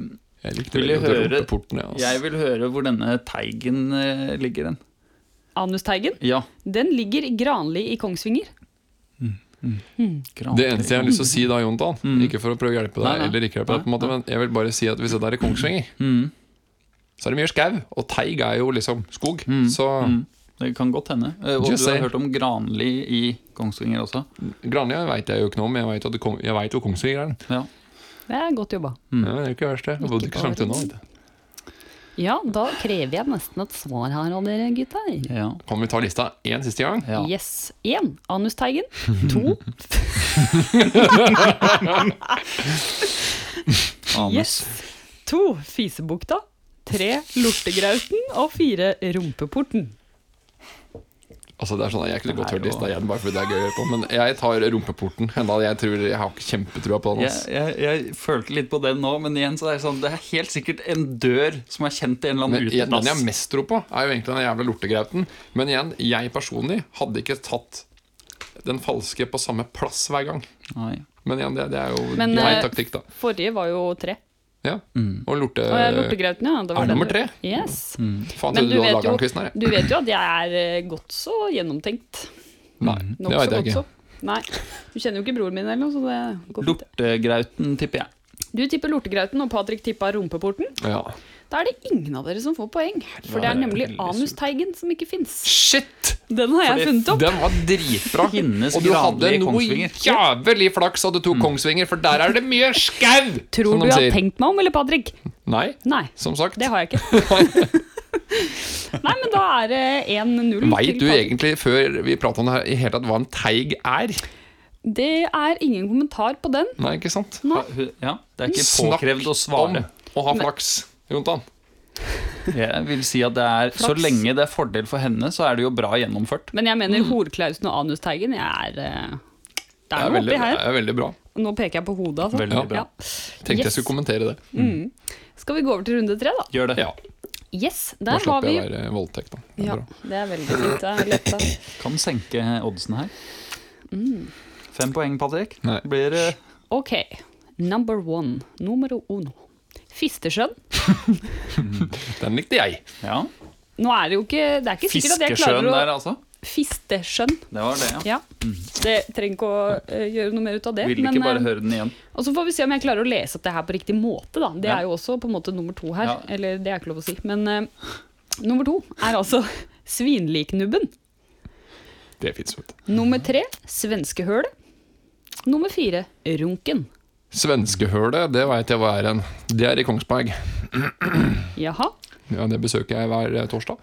Jeg likte Vil høre- Ja, jeg vil høre hvor denne teigen eh, ligger den. Anusteigen. Ja. Den ligger granlig i Kongsvinger. Mm. Det eneste jeg har lyst til å si da, Jontan, Mm. ikke for å prøve å hjelpe deg, Nei, nei. eller ikke hjelpe deg, på en måte, men jeg vil bare si at hvis det der i Kongsvinger, Mm. så er det mye skau, og teig er jo liksom skog. Mm. Så Mm. Det kan godt hende. Eh, Og Just du har say. hørt om Granli i Kongsvinger også? Granli veit jeg jo ikke noe om, jeg veit jo Kongsvinger er den. Ja. Det er godt jobba. Mm. Ja, det er ikke verst, det. Jeg bodde ikke så langt unna. Ja, da krever jeg nesten et svar her av dere gutter. ja. Kan vi ta lista én siste gang? ja. Yes. Én Anusteigen. To Anus. Yes. To Fisebukta. Tre Lortegrauten. Og fire Rumpeporten. Altså det er sånn at Jeg kunne godt hørt lista igjen, bare fordi det er gøy å høre på, men jeg tar rumpeporten. Enda jeg tror jeg har ikke kjempetrua på den. Jeg, jeg, jeg følte litt på den nå, men igjen så er det sånn Det er helt sikkert en dør som er kjent i en eller annen jeg- den jeg har mest tro på, er jo egentlig den jævla lortegrauten. Men igjen, jeg personlig hadde ikke tatt den falske på samme plass hver gang. Nei. Men igjen, det, det er jo Men, grei eh, taktikk, da. Forrige var jo tre. Ja. Mm. Og lorte... Og Lortegrauten, ja. Det Er det nummer tre? Yes. Faen, Men trodde du du hadde vet laga jo- den quizen her. Du vet jo at jeg er eh, godt så gjennomtenkt. Nei, det Nokså veit jeg ikke. så. Nei. Du kjenner jo ikke broren min eller noe, så det går fint. Lortegrauten, tipper jeg. Du tipper Lortegrauten, og Patrick tippa Rumpeporten. Ja. Da er det ingen av dere som får poeng. For det er nemlig Anusteigen som ikke fins. Shit! Den har jeg Fordi funnet opp. Den var dritbra. Finnes Og du hadde noe jævlig flaks at du tok Kongsvinger, for der er det mye skau! Tror du jeg har tenkt meg om, eller Patrick? Nei, Nei, som sagt. det har jeg ikke. Nei, men da er det 1-0 Veit du egentlig, før vi prater om det her, i hele tatt hva en teig er? Det er ingen kommentar på den. Nei, ikke sant? Nei. Ja, det er ikke Snakk svare Snakk Om å ha flaks, Jontan. Jeg vil si at det er Så lenge det er fordel for henne, så er det jo bra gjennomført. Men jeg mener Horklausen og Anusteigen jeg er eh, Det Det er er noe veldig, oppi her. det er veldig bra. Nå peker jeg på hodet, altså. Veldig bra. Ja. Tenkte Yes. jeg skulle kommentere det. Mm. Skal vi gå over til runde tre, da? Gjør det. Ja, Yes, der har slapp vi jeg å være voldtekt, da. Det er Ja, det er veldig fint. Det er lett, da. Kan senke oddsen her. Mm. Fem poeng, Patrick. Nei. Blir uh... Ok, number one. Numero uno. Fistesjøen. Den likte jeg. Ja. Nå er det jo ikke Det er ikke sikkert at jeg klarer å der, altså. Fistesjøen. Det var det, ja. Ja. Det trenger ikke å eh, gjøre noe mer ut av det. Vil men, ikke bare eh, høre den igjen. Og så får vi se om jeg klarer å lese opp det her på riktig måte, da. Det Ja. er jo også på en måte nummer to her. Ja. Eller det er ikke lov å si. Men eh, nummer to er altså Svinliknubben. Det fins, vet du. Nummer tre Svenskehølet. Nummer fire Runken. Svenskehølet, det veit jeg hva er en. Det er i Kongsberg. Jaha. Ja, Det besøker jeg hver eh, torsdag.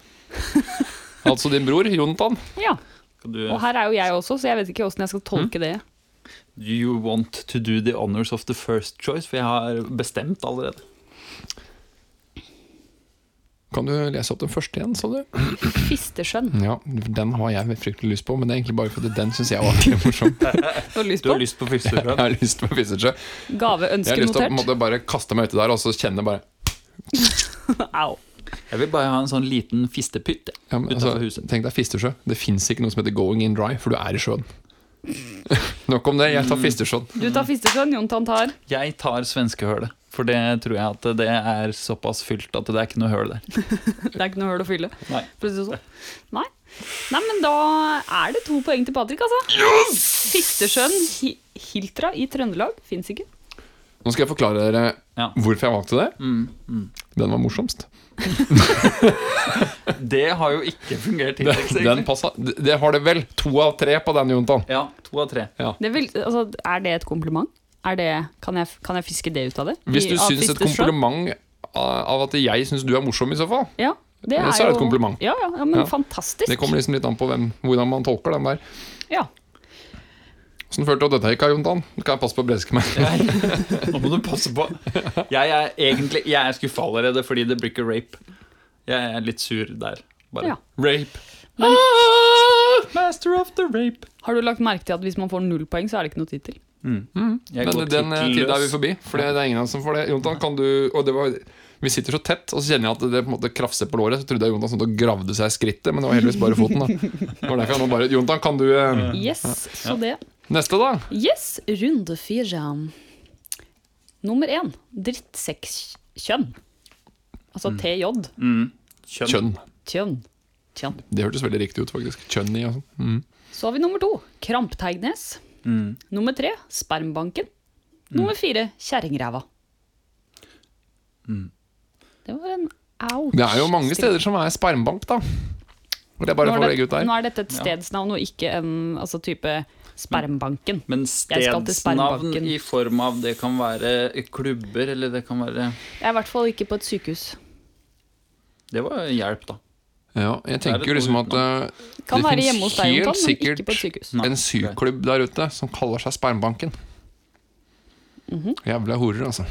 altså din bror, Jontan. Ja. Du, Og her er jo jeg også, så jeg vet ikke åssen jeg skal tolke det. Do you want to do the honors of the first choice? For jeg har bestemt allerede. Kan du lese opp den første igjen, sa du? Fisteskjønn. Ja, Den har jeg fryktelig lyst på, men det er egentlig bare fordi den syns jeg var veldig morsom. Du har lyst Du på? har lyst på Jeg har lyst på fisteskjønn. Gaveønske notert. Jeg har lyst til å måte bare kaste meg uti der og så kjenne bare Au. Jeg vil bare ha en sånn liten fistepytt ja, men, altså, huset. Tenk deg Fistersjø. Det fins ikke noe som heter going in dry, for du er i sjøen. Nok om det. Jeg tar fistesjøen. Du tar Fistesjøen, Jontan tar Jeg tar svenskehølet. For det tror jeg at det er såpass fylt at det er ikke noe høl der. Det er ikke noe høl å fylle. Nei. For å si det sånn. Nei. Nei, men da er det to poeng til Patrick, altså. Yes! Fiktesjøen Hiltra i Trøndelag, fins ikke. Nå skal jeg forklare dere Ja. hvorfor jeg valgte det. Mm, mm. Den var morsomst. Det har jo ikke fungert Den, hittil. den passa, det det har det vel. To av tre på den, Jontan. Ja, to av tre. Det vil, altså, er det et kompliment? Er det, kan, jeg, kan jeg fiske det ut av det? Hvis du I- syns et kompliment av at jeg syns du er morsom, i så fall. Ja, det er Så er det et kompliment. Ja, ja, ja men Ja. fantastisk. Det kommer liksom litt an på hvem, hvordan man tolker den der. Ja. Åssen følte du at dette gikk, Jontan? Nå kan jeg passe på å breske meg. Nå må du passe på. Jeg er egentlig Jeg er skuffa allerede fordi det blir ikke rape. Jeg er litt sur der, bare. Ja. Rape. Men, Master of the rape. Har du lagt merke til at hvis man får null poeng, så er det ikke noe tittel? Mm. Mm. Men den eh, tida er vi forbi, for det er ingen av oss som får det. Jontan, kan du Og det var vi sitter så tett, og så kjenner jeg at det på en måte krafser på låret. Så trodde jeg Jontan sånn gravde seg i skrittet, men det var heldigvis bare foten. da Det var derfor jeg nå bare Jontan, kan du eh, Yes, så det. Neste, da? Yes, runde fire. Nummer én, drittsekkjønn. Altså Altså TJ. Mm. Kjønn. Kjønn. Kjønn. Kjønn. Det hørtes veldig riktig ut, faktisk. Kjønn i og sånn. Mm. Så har vi nummer to, Krampteignes. Mm. Nummer tre, Spermbanken. Nummer fire, Kjerringræva. Mm. Det var en ouch. Det er jo mange steder som er spermbank, da. Det er bare nå, er det, der. nå er dette et stedsnavn og ikke en altså type Spermbanken. Men skal stedsnavn i form av det kan være klubber, eller det kan være Jeg er i hvert fall ikke på et sykehus. Det var hjelp, da. Ja, jeg er tenker jo liksom at uh, Det finnes helt Jontan, sikkert- en syklubb der ute som kaller seg Spermbanken. Mhm. Jævla horer, altså.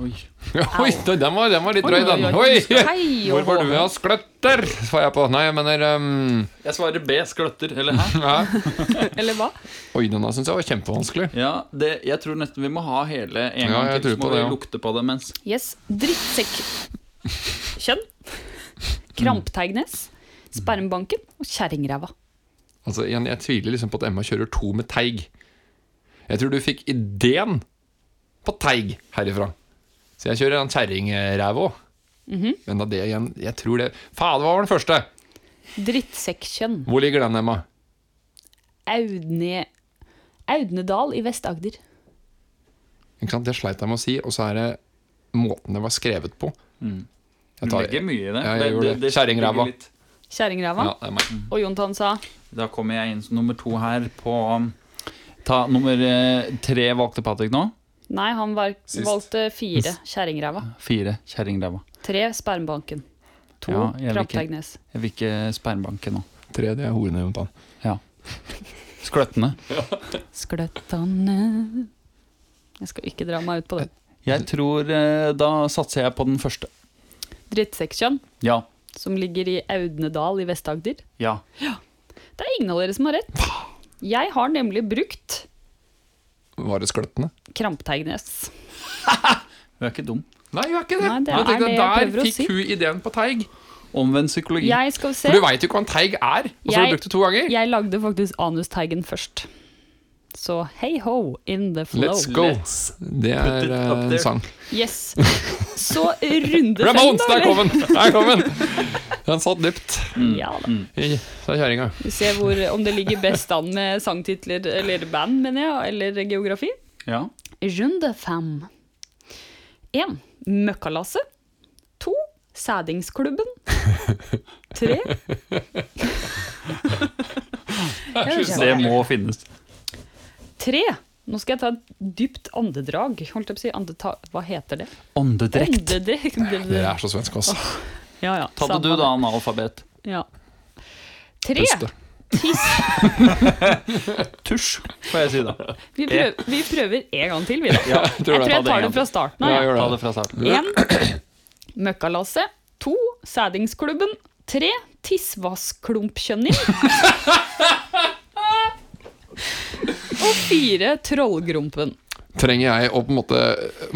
Oi. Oi, den var, den var litt drøy, den. Oi, Hvor var du? Ja, skløtter, Svarer jeg på. Nei, jeg mener um, Jeg svarer B, skløtter. Eller hæ? Eller hva? Oi, denne syns jeg var kjempevanskelig. Ja, det, jeg tror nesten vi må ha hele en gang ja, til. Så må vi det, ja. lukte på det mens. Yes. Drittsekk. Kjønn. Krampteignes. Spermbanken og Kjerringræva. Altså, igjen, Jeg tviler liksom på at Emma kjører to med teig. Jeg tror du fikk ideen på teig herifra. Så jeg kjører en kjerringræv òg. Mhm. Men da det igjen Jeg tror det Faen, hva var den første? Drittsekkjønn. Hvor ligger den, Emma? Audne... Audnedal i Vest-Agder. Ikke sant? Det sleit jeg med å si, og så er det måten det var skrevet på. Mm. Tar, legger mye i det. Ja, jeg gjorde det. Kjerringræva. Kjerringræva. ja, det er meg. Og Jontan sa Da kommer jeg inn som nummer to her på Ta nummer eh, tre valgte Patrick nå. Nei, han var, valgte fire. Kjerringræva. Fire kjerringræva. Tre Spermbanken. To Ja, Krampteignes. Jeg vil ikke spermbanken nå. Tre, det er horene, Jontan. Skløttene. Skløttene Jeg skal ikke dra meg ut på det. Jeg tror eh, Da satser jeg på den første. Drittsekkjønn, Ja. som ligger i Audnedal i Vest-Agder. Ja. Det er ingen av dere som har rett. Jeg har nemlig brukt Var det skløttene? Krampteignes. Hun er ikke dum. Nei, hun er ikke det. Nei, det er det der fikk si. hun ideen på teig. Omvendt psykologi. Jeg skal se. For du veit jo ikke hva en teig er, og så har du brukt det to ganger. Jeg lagde faktisk anusteigen først. Så hey ho, in the flow. Let's go. Let's Det er eh, en sang. Yes. Så runde fem, Ramones, der kom den! Der kom den! Den satt dypt Ja da. i kjerringa. Vi ser hvor, om det ligger best an med sangtitler, eller band, mener jeg, eller geografi. Ja. Runde fem. Én. Møkkalaset. To. Sædingsklubben. Tre. Det må finnes. Tre. Nå skal jeg ta et dypt andedrag. Holdt jeg på å si. Andeta hva heter det? Åndedrekt. Åndedrekt. Det er så svenske, altså. Ja, ja. Ta det du, da, analfabet. Ja. Tre. Puste. Tiss. Tusj, får jeg si da. Vi prøver, vi prøver en gang til, vi, da. Ja, Jeg tror jeg tar det fra starten av. Ja, Ta det fra starten. Én. Møkkalasset. To. Sædingsklubben. Tre. Tissvassklumpkjønning. Og fire. Trollgrumpen. Trenger jeg å på en måte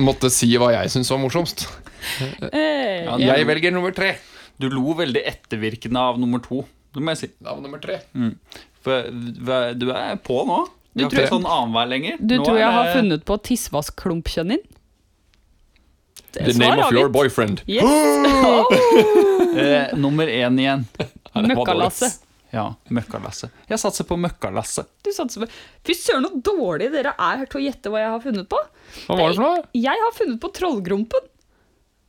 måtte si hva jeg syns var morsomst? Eh, Ja, Jeg velger nummer tre. Du lo veldig ettervirkende av nummer to. Det må jeg si. Av nummer tre. For du er på nå. Du Du tror- sånn annenhver lenger. du Nå tror er jeg har funnet på tissvassklumpkjønning? Det The name of your boyfriend. Yes. Oh. eh, Nummer én igjen. Ja, Møkkalasset. Ja, Møkkalasset. Jeg satser på Møkkalasset. Du satser på Fy søren, så dårlig dere er til å gjette hva jeg har funnet på. Hva var det for noe? Jeg har funnet på trollgrumpen.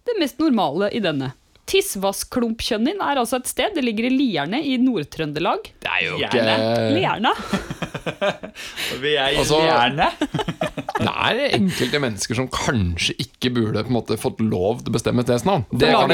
Det mest normale i denne. Tissvassklumpkjønnin er altså et sted. Det ligger i Lierne i Nord-Trøndelag. Det er jo Gjerne. Lierne. Vi er Altså- Lierne. Det er enkelte mennesker som kanskje ikke burde på en måte fått lov til å bestemme et stedsnavn. Det kan.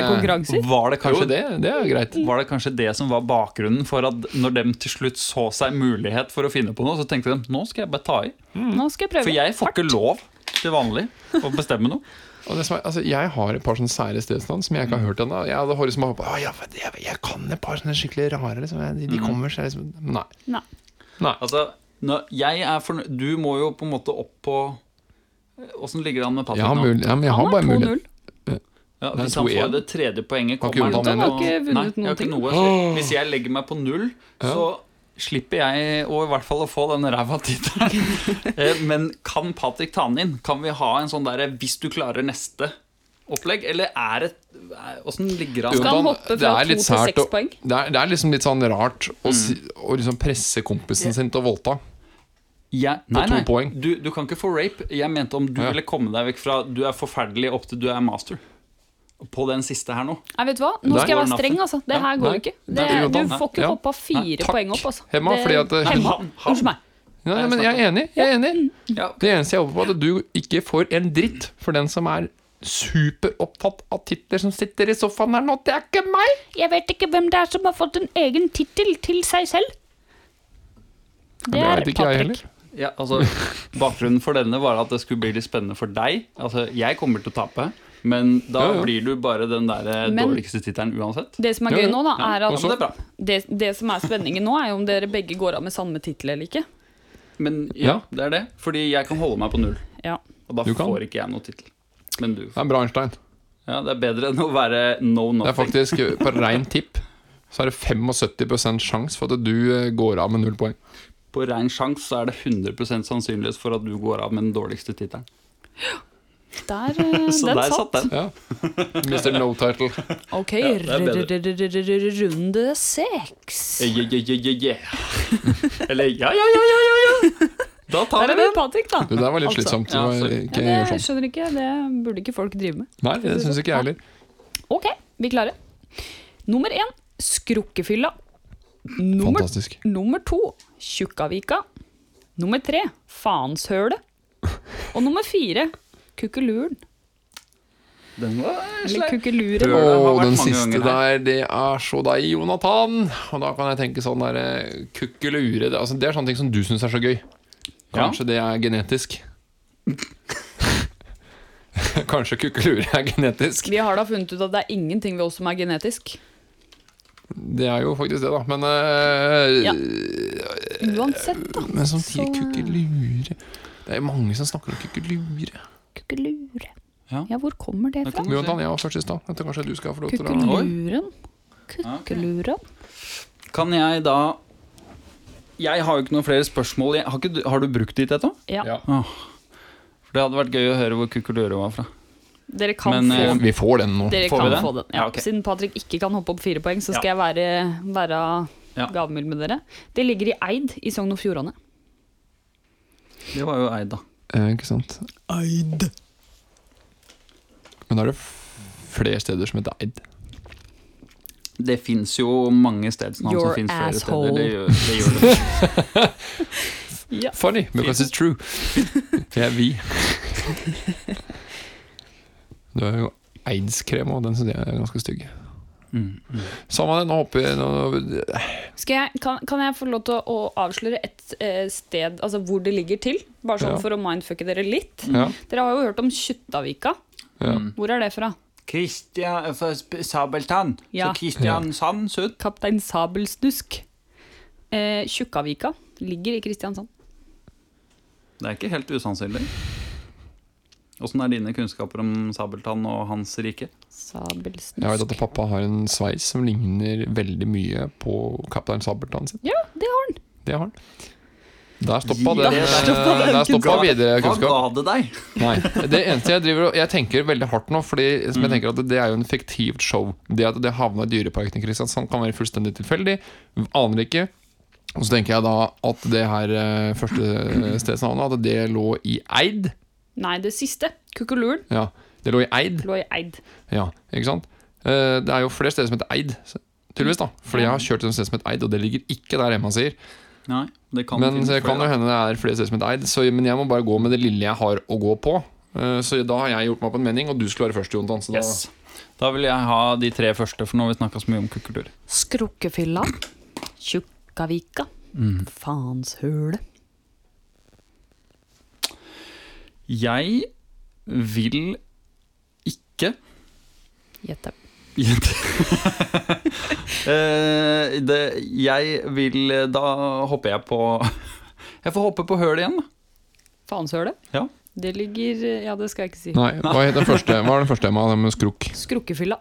Var det Jo, kanskje det, det er greit. Var det kanskje det som var bakgrunnen for at når de til slutt så seg mulighet for å finne på noe, så tenkte de nå skal jeg bare ta i. Nå skal jeg prøve. For jeg får ikke lov til vanlig å bestemme noe. Og det som er, altså, jeg har et par sånne sære stedsnavn som jeg ikke har hørt ennå. Jeg hadde håpet Å, ja, for jeg, jeg kan et par sånne skikkelig rare. Liksom. De, de kommer seg liksom Nei. Nei. Nei. Altså, når jeg er fornøyd Du må jo på en måte opp på Åssen ligger det an med Patrick har, nå? ja, men jeg har bare mulighet. Ja, hvis han 2-1. får det tredje poenget, kommer han til å- Har har. Hvis jeg legger meg på null, så slipper jeg å i hvert fall å få den ræva tittelen. Eh, Men kan Patrick ta den inn? Kan vi ha en sånn derre 'hvis du klarer neste' opplegg? Eller er det Åssen ligger han? Skal han hoppe fra to til seks poeng? Det er, det er liksom litt sånn rart å, Mm. si, å liksom presse kompisen sin til å voldta. Ja, nei, nei. Du, du kan ikke få rape. Jeg mente om du Ja. ville komme deg vekk fra du er forferdelig opp til du er master. På den siste her nå. Jeg vet hva? Nå skal jeg være streng, altså. Det her går jo ikke. Det, du får ikke hoppa fire Takk. poeng opp, altså. Hemma, fordi at Hemma. Han- Unnskyld meg. Ja, men jeg er enig. Jeg er enig. Ja. Det eneste jeg håper på, er at du ikke får en dritt for den som er superopptatt av titler som sitter i sofaen her nå. Det er ikke meg! Jeg vet ikke hvem det er som har fått en egen tittel til seg selv. Det Det er. Patrick. Ja, altså, bakgrunnen for denne var at det skulle bli litt spennende for deg. Altså, Jeg kommer til å tape, men da Ja, ja. blir du bare den der eh, Men- dårligste tittelen uansett. Det som er gøy ja. nå, da, er at så- det er det, det som er spenningen nå, er jo om dere begge går av med samme tittel eller ikke. Men ja, Ja. det er det. Fordi jeg kan holde meg på null. Ja. Og da Du kan. får ikke jeg noen tittel. Men du Det er bra, Einstein. Ja, det er bedre enn å være no nothing. Det er faktisk På rein tipp så er det 75% sjanse for at du eh, går av med null poeng. På rein sjanse så er det 100% sannsynlighet for at du går av med den dårligste tittelen. Der, eh, Så den der satt. satt den. Ja. Mr. No Title. Ok, runde seks. Yeah, yeah, yeah, yeah, yeah. Eller ja, ja, ja, ja, ja, ja. Da tar vi den. Patrick, da. Det der var litt Altså, slitsomt. ja, ikke Ja, det sånn. skjønner ikke, det burde ikke folk drive med. Nei, det syns ikke jeg heller. Ok, vi klarer. Nummer én skrukkefylla. Nummer, Fantastisk. nummer to Tjukkavika. Nummer tre Faenshølet. Og nummer fire Kukkeluren. Den var Eller slei. Kukkeluren. Å, den siste der, det er så deg, Jonathan. Og da kan jeg tenke sånn der eh, kukkelure det, altså, det er sånne ting som du syns er så gøy. Ja. Kanskje det er genetisk. Kanskje kukkelure er genetisk. Vi har da funnet ut at det er ingenting ved oss som er genetisk. Det er jo faktisk det, da. Men eh, Ja. Uansett, da. Men samtidig så- kukkelure Det er mange som snakker om kukkelure. Kukkelure. Ja. Ja, hvor kommer det fra? Jonathan, jeg var først i stad. Jeg tror kanskje du skal få lov til å Kukkeluren. Kukkeluren. Kan jeg da Jeg har jo ikke noen flere spørsmål. Jeg, har, ikke, du- har du brukt de, etter? Ja. Ja. Åh. For det hadde vært gøy å høre hvor kukkelure var fra. Dere kan Men, få eh, Vi får den nå. Dere Får vi kan det? få den. Ja, Ja, ok. Siden Patrick ikke kan hoppe opp fire poeng, så Ja. skal jeg være, være Ja. gavmild med dere. Det ligger i Eid i Sogn og Fjordane. Det var jo Eid, da. Eh, ikke sant? Eid. Men da er det flere steder som heter Eid. Det fins jo mange stedsnavn Your som fins flere asshole. steder. Det gjør det. Gjør det. Ja. Funny, because it's true. Det er vi. Du har jo Eidskrem òg, den syns jeg er ganske stygg. Mm, mm. Samme det, nå hopper vi nå, Skal jeg, kan, kan jeg få lov til å, å avsløre et eh, sted, altså hvor det ligger til? Bare sånn Ja. for å mindfucke dere litt. Ja. Dere har jo hørt om Kjuttaviga. ja. Mm. Hvor er det fra? Kristian Sabeltann. Ja. Så Kristiansand Sud. Kaptein Sabelsnusk. Eh, Tjukkavika ligger i Kristiansand. Det er ikke helt usannsynlig. Åssen er dine kunnskaper om Sabeltann og hans rike? Sabelsnusk. Jeg vet at pappa har en sveis som ligner veldig mye på kaptein Sabeltann sin. Ja, det har han. Det har han. Der stoppa Gi det. det der. Stoppa Hva- kunnskap. Hva ga det deg? Nei, Det eneste jeg driver Jeg tenker veldig hardt nå, Fordi som Mm. jeg tenker at det er jo en fiktivt show. Det at det havna i Dyreparken i Kristiansand, kan være fullstendig tilfeldig. Aner ikke. Og så tenker jeg da at det her eh, første stedsnavnet At det lå i Eid. Nei, det siste. Kukkeluren Ja, det lå i Eid. lå i Eid. Ja, ikke sant? Eh, Det er jo flere steder som heter Eid, tydeligvis. da Fordi jeg har kjørt til et sted som heter Eid, og det ligger ikke der Emma sier. Nei, det kan Men det kan jo hende det er flere steder som heter Eid. Så, men jeg må bare gå med det lille jeg har å gå på. Eh, Så da har jeg gjort meg opp en mening, og du skulle være først, Jontan da Yes. Da vil jeg ha de tre første, for nå har vi snakka så mye om kukkelur. Skrukkefylla. Tjukkavika. Mm. Faenshølet. Jeg vil ikke. Gjett det. Gjett. Eh, jeg vil Da hopper jeg på Jeg får hoppe på høl igjen, da. Faenshølet? Ja. Det ligger Ja, det skal jeg ikke si. Nei, hva, er den første, hva er den første med, med skrukk? Skrukkefylla.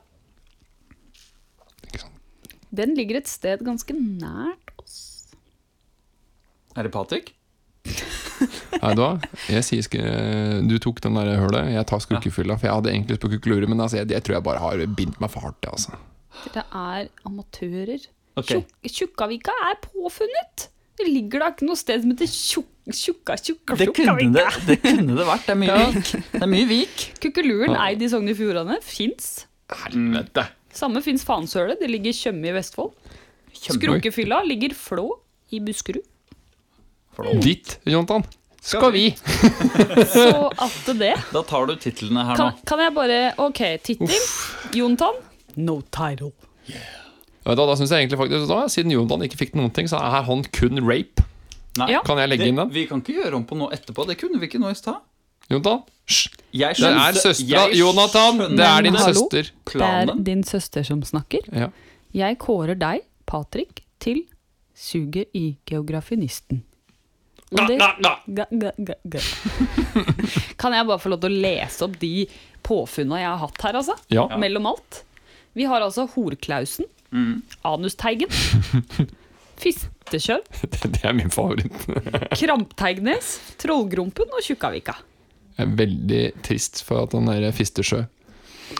Den ligger et sted ganske nært oss. Er det Patrick? Nei, da, jeg sier Du tok den der hølet, jeg tar skrukkefylla. For jeg hadde egentlig lyst på kukkelure, men altså, jeg, jeg tror jeg bare har bindt meg for hardt. Altså. Dere er amatører. Okay. Tjukkavika er påfunnet! Det ligger da ikke noe sted som heter Tjukka Tjukka Tjukkavika. Det kunne det, det kunne det vært. Det er mye Ja. vik. Det er mye vik. Kukkeluren eid i Sogn og Fjordane fins. Helvete! Samme fins Fansølet. Det ligger Tjøme i Vestfold. Skrukkefylla ligger Flå i Buskerud. Ditt, Jontan, skal vi! Så atte det Da tar du titlene her nå. Kan, kan jeg bare Ok, tittel. Jontan. No title. Yeah. Da, Da synes jeg egentlig faktisk da, Siden Jontan ikke fikk noen ting, så er han kun rape. Nei, Ja. Kan jeg legge det, inn den? Vi kan ikke gjøre om på noe etterpå. Det kunne vi ikke nå i stad. Jontan? Hysj! Det er søstera Jonathan! Det er din hallo? søster. Det er din søster som snakker. Ja. Jeg kårer deg, Patrick, til suger i geografinisten. Det, ga, ga, ga, ga. Kan jeg bare få lov til å lese opp de påfunna jeg har hatt her, altså? Ja. Mellom alt. Vi har altså Horklausen, Mm. Anusteigen, Fistekjønn, Det er min favoritt. Krampteignes, Trollgrumpen og Tjukkavika. Jeg er veldig trist for at han der Fistersjø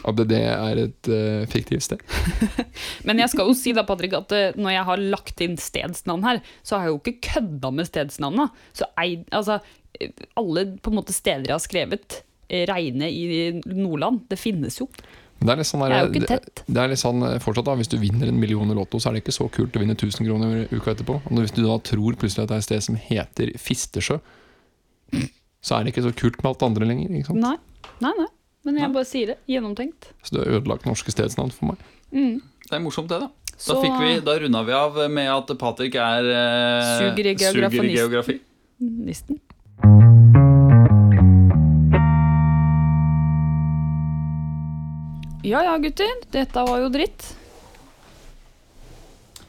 At det, det er et uh, fiktivt sted. Men jeg skal jo si da, Patrick, at eh, når jeg har lagt inn stedsnavn her, så har jeg jo ikke kødda med stedsnavna. Så ei, altså, eh, alle på en måte steder jeg har skrevet, regne i Nordland, det finnes jo. Det er sånn, der, er jo ikke det, tett. det er litt sånn fortsatt da Hvis du vinner en million i Lotto, så er det ikke så kult å vinne 1000 kroner uka etterpå. Og hvis du da tror plutselig at det er et sted som heter Fistersjø, så er det ikke så kult med alt det andre lenger. Nei, nei, nei. Men jeg bare sier det. Gjennomtenkt. Så du har ødelagt norske stedsnavn for meg. Mm. Det er morsomt, det, da. Da, Så- fikk vi, da runda vi av med at Patrick er eh, Suger i geografi. Nisten. Ja ja, gutter. Dette var jo dritt.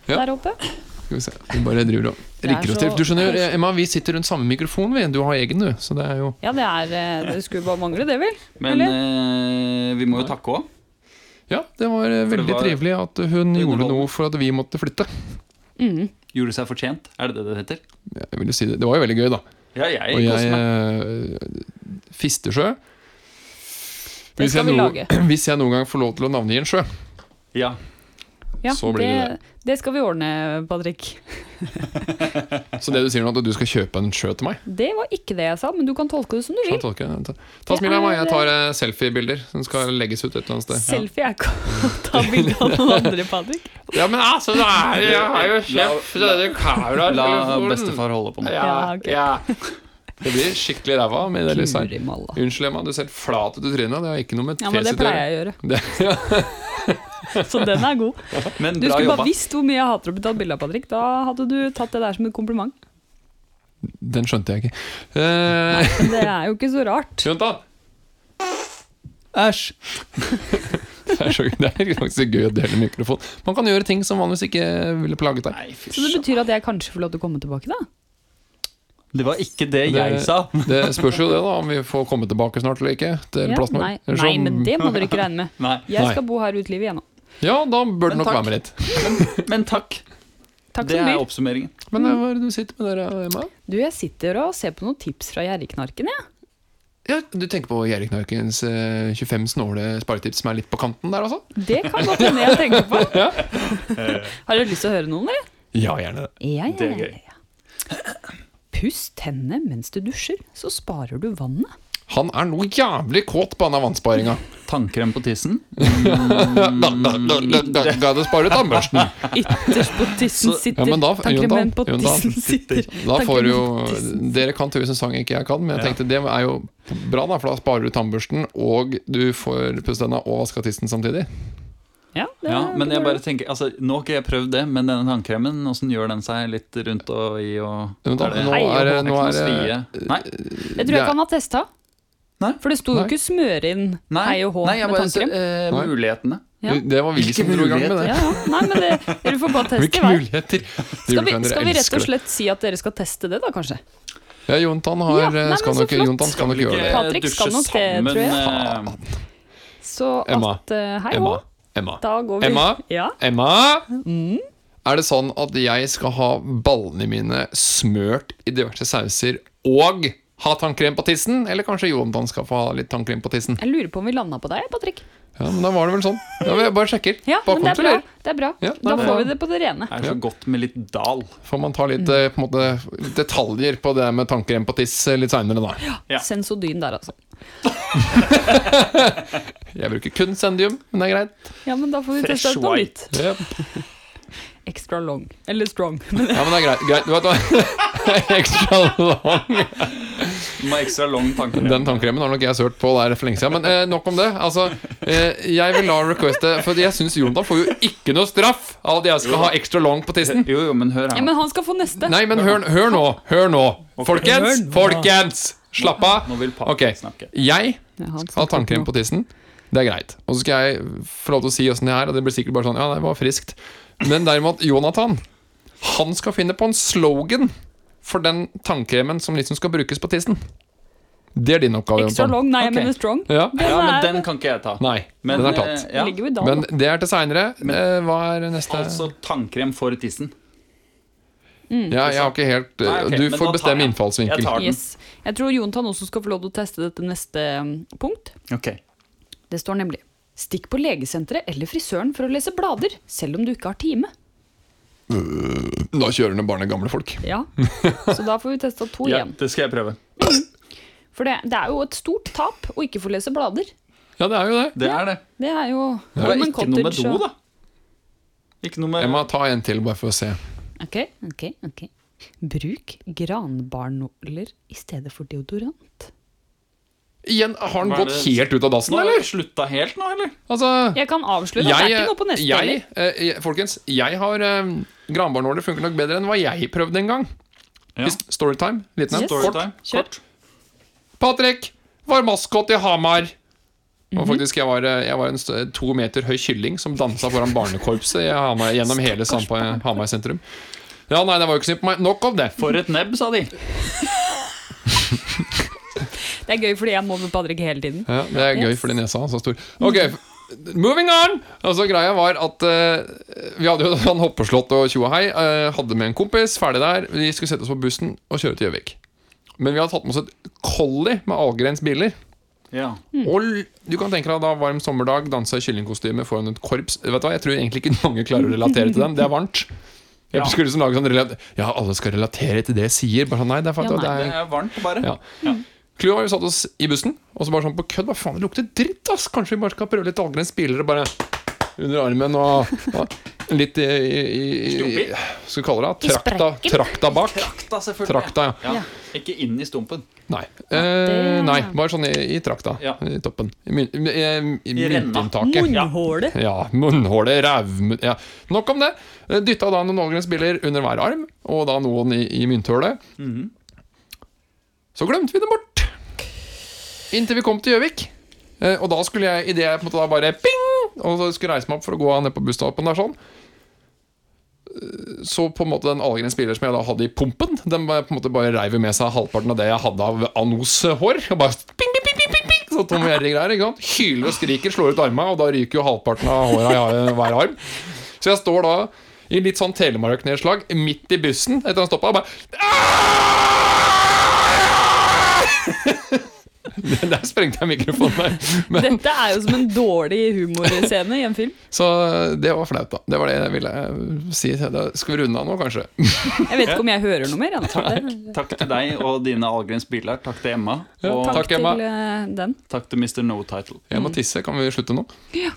Ja. Der oppe. Skal vi se. Vi bare driver og Det er oss til. Du skjønner, eh, Emma, vi sitter rundt samme mikrofon, vi. Du har egen, du. Så det er jo Ja, det er eh, Det skulle bare mangle, det, vel? Men eh, vi må jo takke òg. Ja, det var veldig det var- trivelig at hun gjorde noe for at vi måtte flytte. Mm. Gjorde seg fortjent, er det det det heter? Jeg vil jo si Det Det var jo veldig gøy, da. Ja, jeg Og jeg eh, Fistersjø hvis jeg, no, hvis jeg noen gang får lov til å navngi en sjø, Ja. Ja, Så blir det det skal vi ordne, Patrick. Så det du sier nå, at du skal kjøpe en sjø til meg Det var ikke det jeg sa, men du kan tolke det som du vil. tolker ta, det. Ta Det smil av meg, jeg tar uh, selfiebilder som skal legges ut et eller annet sted. Selfie er ikke å ta bilde av noen andre, Patrick. Ja, men altså, det er, jeg har jo kjeft denne kameraet La bestefar holde på nå. Ja, ja. Det blir skikkelig ræva med det lyset her. Unnskyld, Emma, du ser flat ut i trynet. Det har ikke noe med Ja, men det pleier jeg å gjøre. Det, ja. Så den er god. Men Du skulle jobba. bare visst hvor mye jeg hater å bli tatt bilde av, Patrick. Da hadde du tatt det der som et kompliment. Den skjønte jeg ikke. Nei, Men det er jo ikke så rart. Jontan! Æsj. Det er, så, det er faktisk gøy å dele mikrofon. Man kan gjøre ting som vanligvis ikke ville plaget deg. Nei, Så det betyr at jeg kanskje får lov til å komme tilbake, da? Det var ikke det Det- jeg sa. Det spørs jo det, da, om vi får komme tilbake snart eller ikke. Til Ja, plassen vår. nei, nei, men det må dere ikke regne med. Nei. Jeg skal bo her ut livet igjen nå. Ja, da bør du nok takk. være med litt. Men takk. Takk Det som er byr. oppsummeringen. Men eh, hva er det du sitter med der, Emma? Du, jeg sitter og ser på noen tips fra Gjerriknarken, jeg. Ja, du tenker på Gjerriknarkens eh, 25 snåle sparetips som er litt på kanten der, altså? Det kan godt hende jeg tenker på. Har dere lyst til å høre noen, eller? Ja, gjerne det. Ja, ja, Det er ja, gøy. ja. Puss tennene mens du dusjer, så sparer du vannet. Han er noe jævlig kåt på denne vannsparinga. Tannkrem på tissen. Da, da, da, da, da, ga du spare tannbørsten. Ytterst på tissen sitter Ja, men da- Tankemenn på Jon da- tissen sitter Da får du jo på tissen. Dere kan tusen sang ikke jeg kan, men jeg Ja. tenkte det er jo bra, da, for da sparer du tannbørsten, og du får pusset tenna og vaska tissen samtidig. Ja, det Ja, er men jeg bare tenker altså, Nå har ikke jeg prøvd det, men denne tannkremen, åssen gjør den seg litt rundt og i og Men da, nå er det nå er det. Nei, Jeg tror det jeg er- kan ha testa. Nei. For det sto jo Nei. ikke 'smøre inn hei og hå' nei, jeg med bare tannkrem. eh, Nei. mulighetene. Ja. Det var vi Hvilke som dro i gang med muligheter? det. Ja, ja. Nei, men det, dere får bare teste Hvilke muligheter? Skal vi, skal vi rett og slett si at dere skal teste det, da, kanskje? Ja, Jontan har, Ja, nei, men skal så nok, flott. Jontan skal nok gjøre det. Patrick skal dusje nok det, sammen, tror jeg. eh, Så Emma. at eh, Hei Emma. hå, Emma. da går vi Emma? Ja. Emma? Mm. Er det sånn at jeg skal ha ballene mine smørt i diverse sauser og ha tannkrem på tissen? Eller kanskje Jonathan skal få ha litt tannkrem på tissen? Jeg lurer på om vi landa på deg, Patrick. Ja, men Da var det vel sånn. Da vil jeg bare sjekker. Ja, men det er bra. Det er bra. Ja, da får vi det på det rene. Det er så godt med litt dal. Får man ta litt eh, på en måte, detaljer på det med tannkrem på tiss eh, litt seinere, da. Ja. Sensodyn der, altså. Jeg bruker kun Sendium, men det er greit. Ja, men da får vi Fresh teste ut noe nytt. Extra long. Eller strong. Ja, men det er greit. greit. Du vet hva? Extra lang. Du må ekstra lang tannkrem. Den tannkremen har nok jeg sølt på der for lenge siden. Men eh, nok om det. Altså, eh, jeg vil la requeste For jeg syns Jonathan får jo ikke noe straff av at jeg skal ha ekstra long på tissen. Jo, jo, men hør Ja, her. men han skal få neste. Nei, men hør, hør nå. Hør nå. Folkens! Hør. Folkens! Slapp av. Nå vil Ok, Patrick snakke. jeg Ja, skal ha tannkrem på tissen. Det er greit. Og så skal jeg få lov til å si åssen det er, og det blir sikkert bare sånn Ja, det var friskt. Men derimot, Jonathan, han skal finne på en slogan for den tannkremen som liksom skal brukes på tissen. Det er din oppgave, Extra long. Nei, men det er strong. Ja. Den Ja, men den kan ikke jeg ta. Nei, Men, den er tatt. eh, ja. i dag. Men det er til seinere. Hva er neste? Altså tannkrem for tissen. Ja, jeg har ikke helt Nei, okay, Du får bestemme jeg. innfallsvinkel. Jeg tar den. Yes. Jeg tror Jontan også skal få lov til å teste dette neste um, punkt. Ok. Det står nemlig Stikk på legesenteret eller frisøren for å lese blader, selv om du ikke har time. Da kjører den bare ned gamle folk. Ja, Så da får vi testa to Ja, igjen. det skal jeg prøve. For det, det er jo et stort tap å ikke få lese blader. Ja, det er jo det. Det er det. Det er jo Det er ikke ikke noe med do, da. Ikke noe med Jeg må ta en til, bare for å se. Ok, ok, ok. Bruk granbarnåler i stedet for deodorant. Igjen, Har den gått helt ut av dassen, eller? jeg slutta helt nå, eller? Altså Jeg kan avsløre at det er ikke noe på neste jeg, eh, jeg, Folkens, jeg har eh, Granbarnåler funker nok bedre enn hva jeg prøvde en gang. Ja. Storytime. Liten en. Yes. Kort. Storytime. Kjør. Kort. Patrick var maskot i Hamar. Mhm. Og faktisk, jeg var, eh, jeg var en to meter høy kylling som dansa foran barnekorpset i Hamar, gjennom hele Sampa- Hamar sentrum. Ja, nei, det var jo ikke snilt på meg. Nok om det. For et nebb, sa de. Det er gøy fordi jeg må med Patrick hele tiden. Ja, det er gøy Yes. fordi nesa er så stor. Ok, moving on! Altså Greia var at uh, vi hadde jo sånn hoppeslott og tjo og hei. Uh, hadde med en kompis, ferdig der. Vi skulle sette oss på bussen og kjøre til Gjøvik. Men vi hadde tatt med oss et Collie med Algrens biler. Ja. Og du kan tenke deg da varm sommerdag, dansa i kyllingkostyme foran et korps. Vet du hva, Jeg tror egentlig ikke mange klarer å relatere til den. Det er varmt. Jeg Ja. skulle liksom lage sånn relat Ja, alle skal relatere til det jeg sier. Bare sånn, nei, det er faktisk Ja, nei. Det er er varmt, bare. Ja. Ja. Cleo har jo satt oss i bussen, og så bare sånn på kødd. Hva faen, det lukter dritt, ass! Kanskje vi bare skal prøve litt allgrens biler og bare under armen og, og litt i, i, i, i Skal vi kalle det? Trakta, trakta bak. Trakta, selvfølgelig. Trakta, ja. Ja. Ja. Ikke inn i stumpen. Nei. Eh, nei, bare sånn i, i trakta. Ja. I toppen. I, i, i, I renna. myntinntaket. Munnhåle. Ja, munnhålet, rævmunn ja. Nok om det. Dytta da noen allgrens biler under hver arm, og da noen i, i mynthullet. Mm -hmm. Så glemte vi det bort. Inntil vi kom til Gjøvik. Eh, og da skulle jeg, idet jeg på en måte da bare ping, og så skulle reise meg opp for å gå ned på busstoppen der sånn eh, Så på en måte den allgrens biler som jeg da hadde i pumpen, den på en måte bare reiv med seg halvparten av det jeg hadde av anoshår. Og bare ping, ping, ping, ping, ping, så Tom Gjerrig-greier. ikke sant? Hyler og skriker, slår ut armene, og da ryker jo halvparten av håra i hver arm. Så jeg står da i litt sånn telemarknedslag midt i bussen etter han stoppa, og bare Der sprengte jeg mikrofonen der. Men, Dette er jo som en dårlig humorscene i en film. så det var flaut, da. Det var det jeg ville si. Da skal vi runde av nå, kanskje? Jeg vet ikke om jeg hører noe mer. Takk, Takk til deg og dine Algrens biler. Takk til Emma. Ja, Og Takk, Takk, Emma. til eh, den. takk til Mr. No Title. Jeg må tisse. Kan vi slutte nå? Ja.